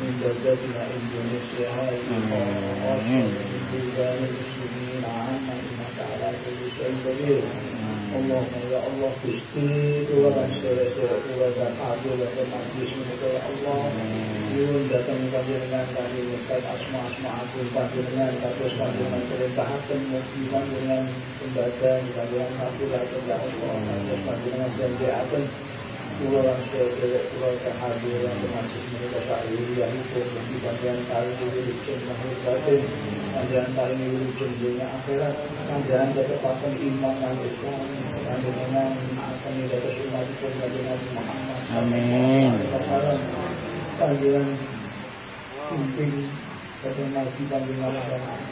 من بلدتنا اندونيسيا هذه من بلدان المسلمين عامة إنك على كل شيء قدير. Allahumma ya Allah Gusti kula lan sedherek kula dan aku lan ya majlis menika ya Allah nyuwun dhateng panjenengan kangge mukat asma-asma aku panjenengan kados panjenengan perintahaken mugi panjenengan pembaca panjenengan kabul ya Allah kados panjenengan sendiri kula lan sedherek kula dan hadir dan majlis menika saiki ya hukum mugi panjenengan kali ini makhluk batin panjenengan paling wujud dunia akhirat ketepatan iman dan Islam panjenengan akan dapat umat panjenengan Muhammad Amin. panjenengan pimpin Kadang nabi dan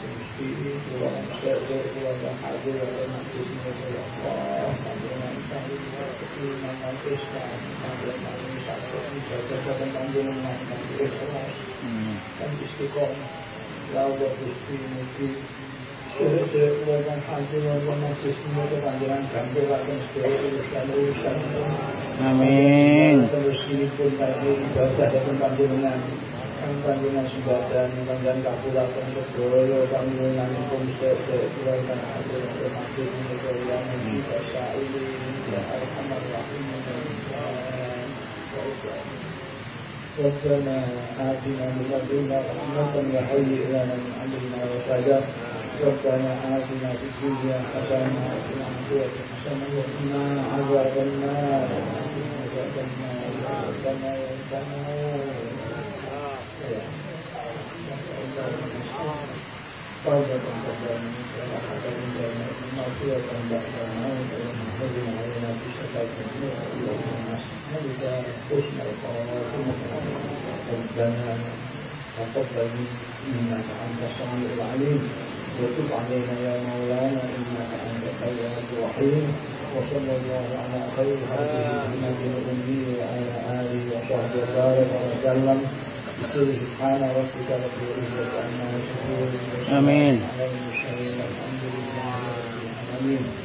Gusti kula sedher kula dan hadir ya ya gambiraken sedherek urusan-urusan Amin. majlis menika ya mugi tasaili ya arhamar rahimin ربنا آتنا من لدنك رحمة وهيئ لنا من أمرنا رشدا ربنا آتنا في الدنيا حسنة وفي الآخرة حسنة وقنا عذاب النار عذاب النار ربنا توبة قبل راحة ومحفظنا علينا في اللهم نسألك حسن الخواتم ربنا تقبل إنك أنت السميع العليم وتب علينا يا مولانا إنك أنت التواب الرحيم وصلى الله على خير خلقه محمد وعلى آله وصحبه وسلم سبحان ربك رب العزة عما يصفون المرسلين والحمد لله رب العالمين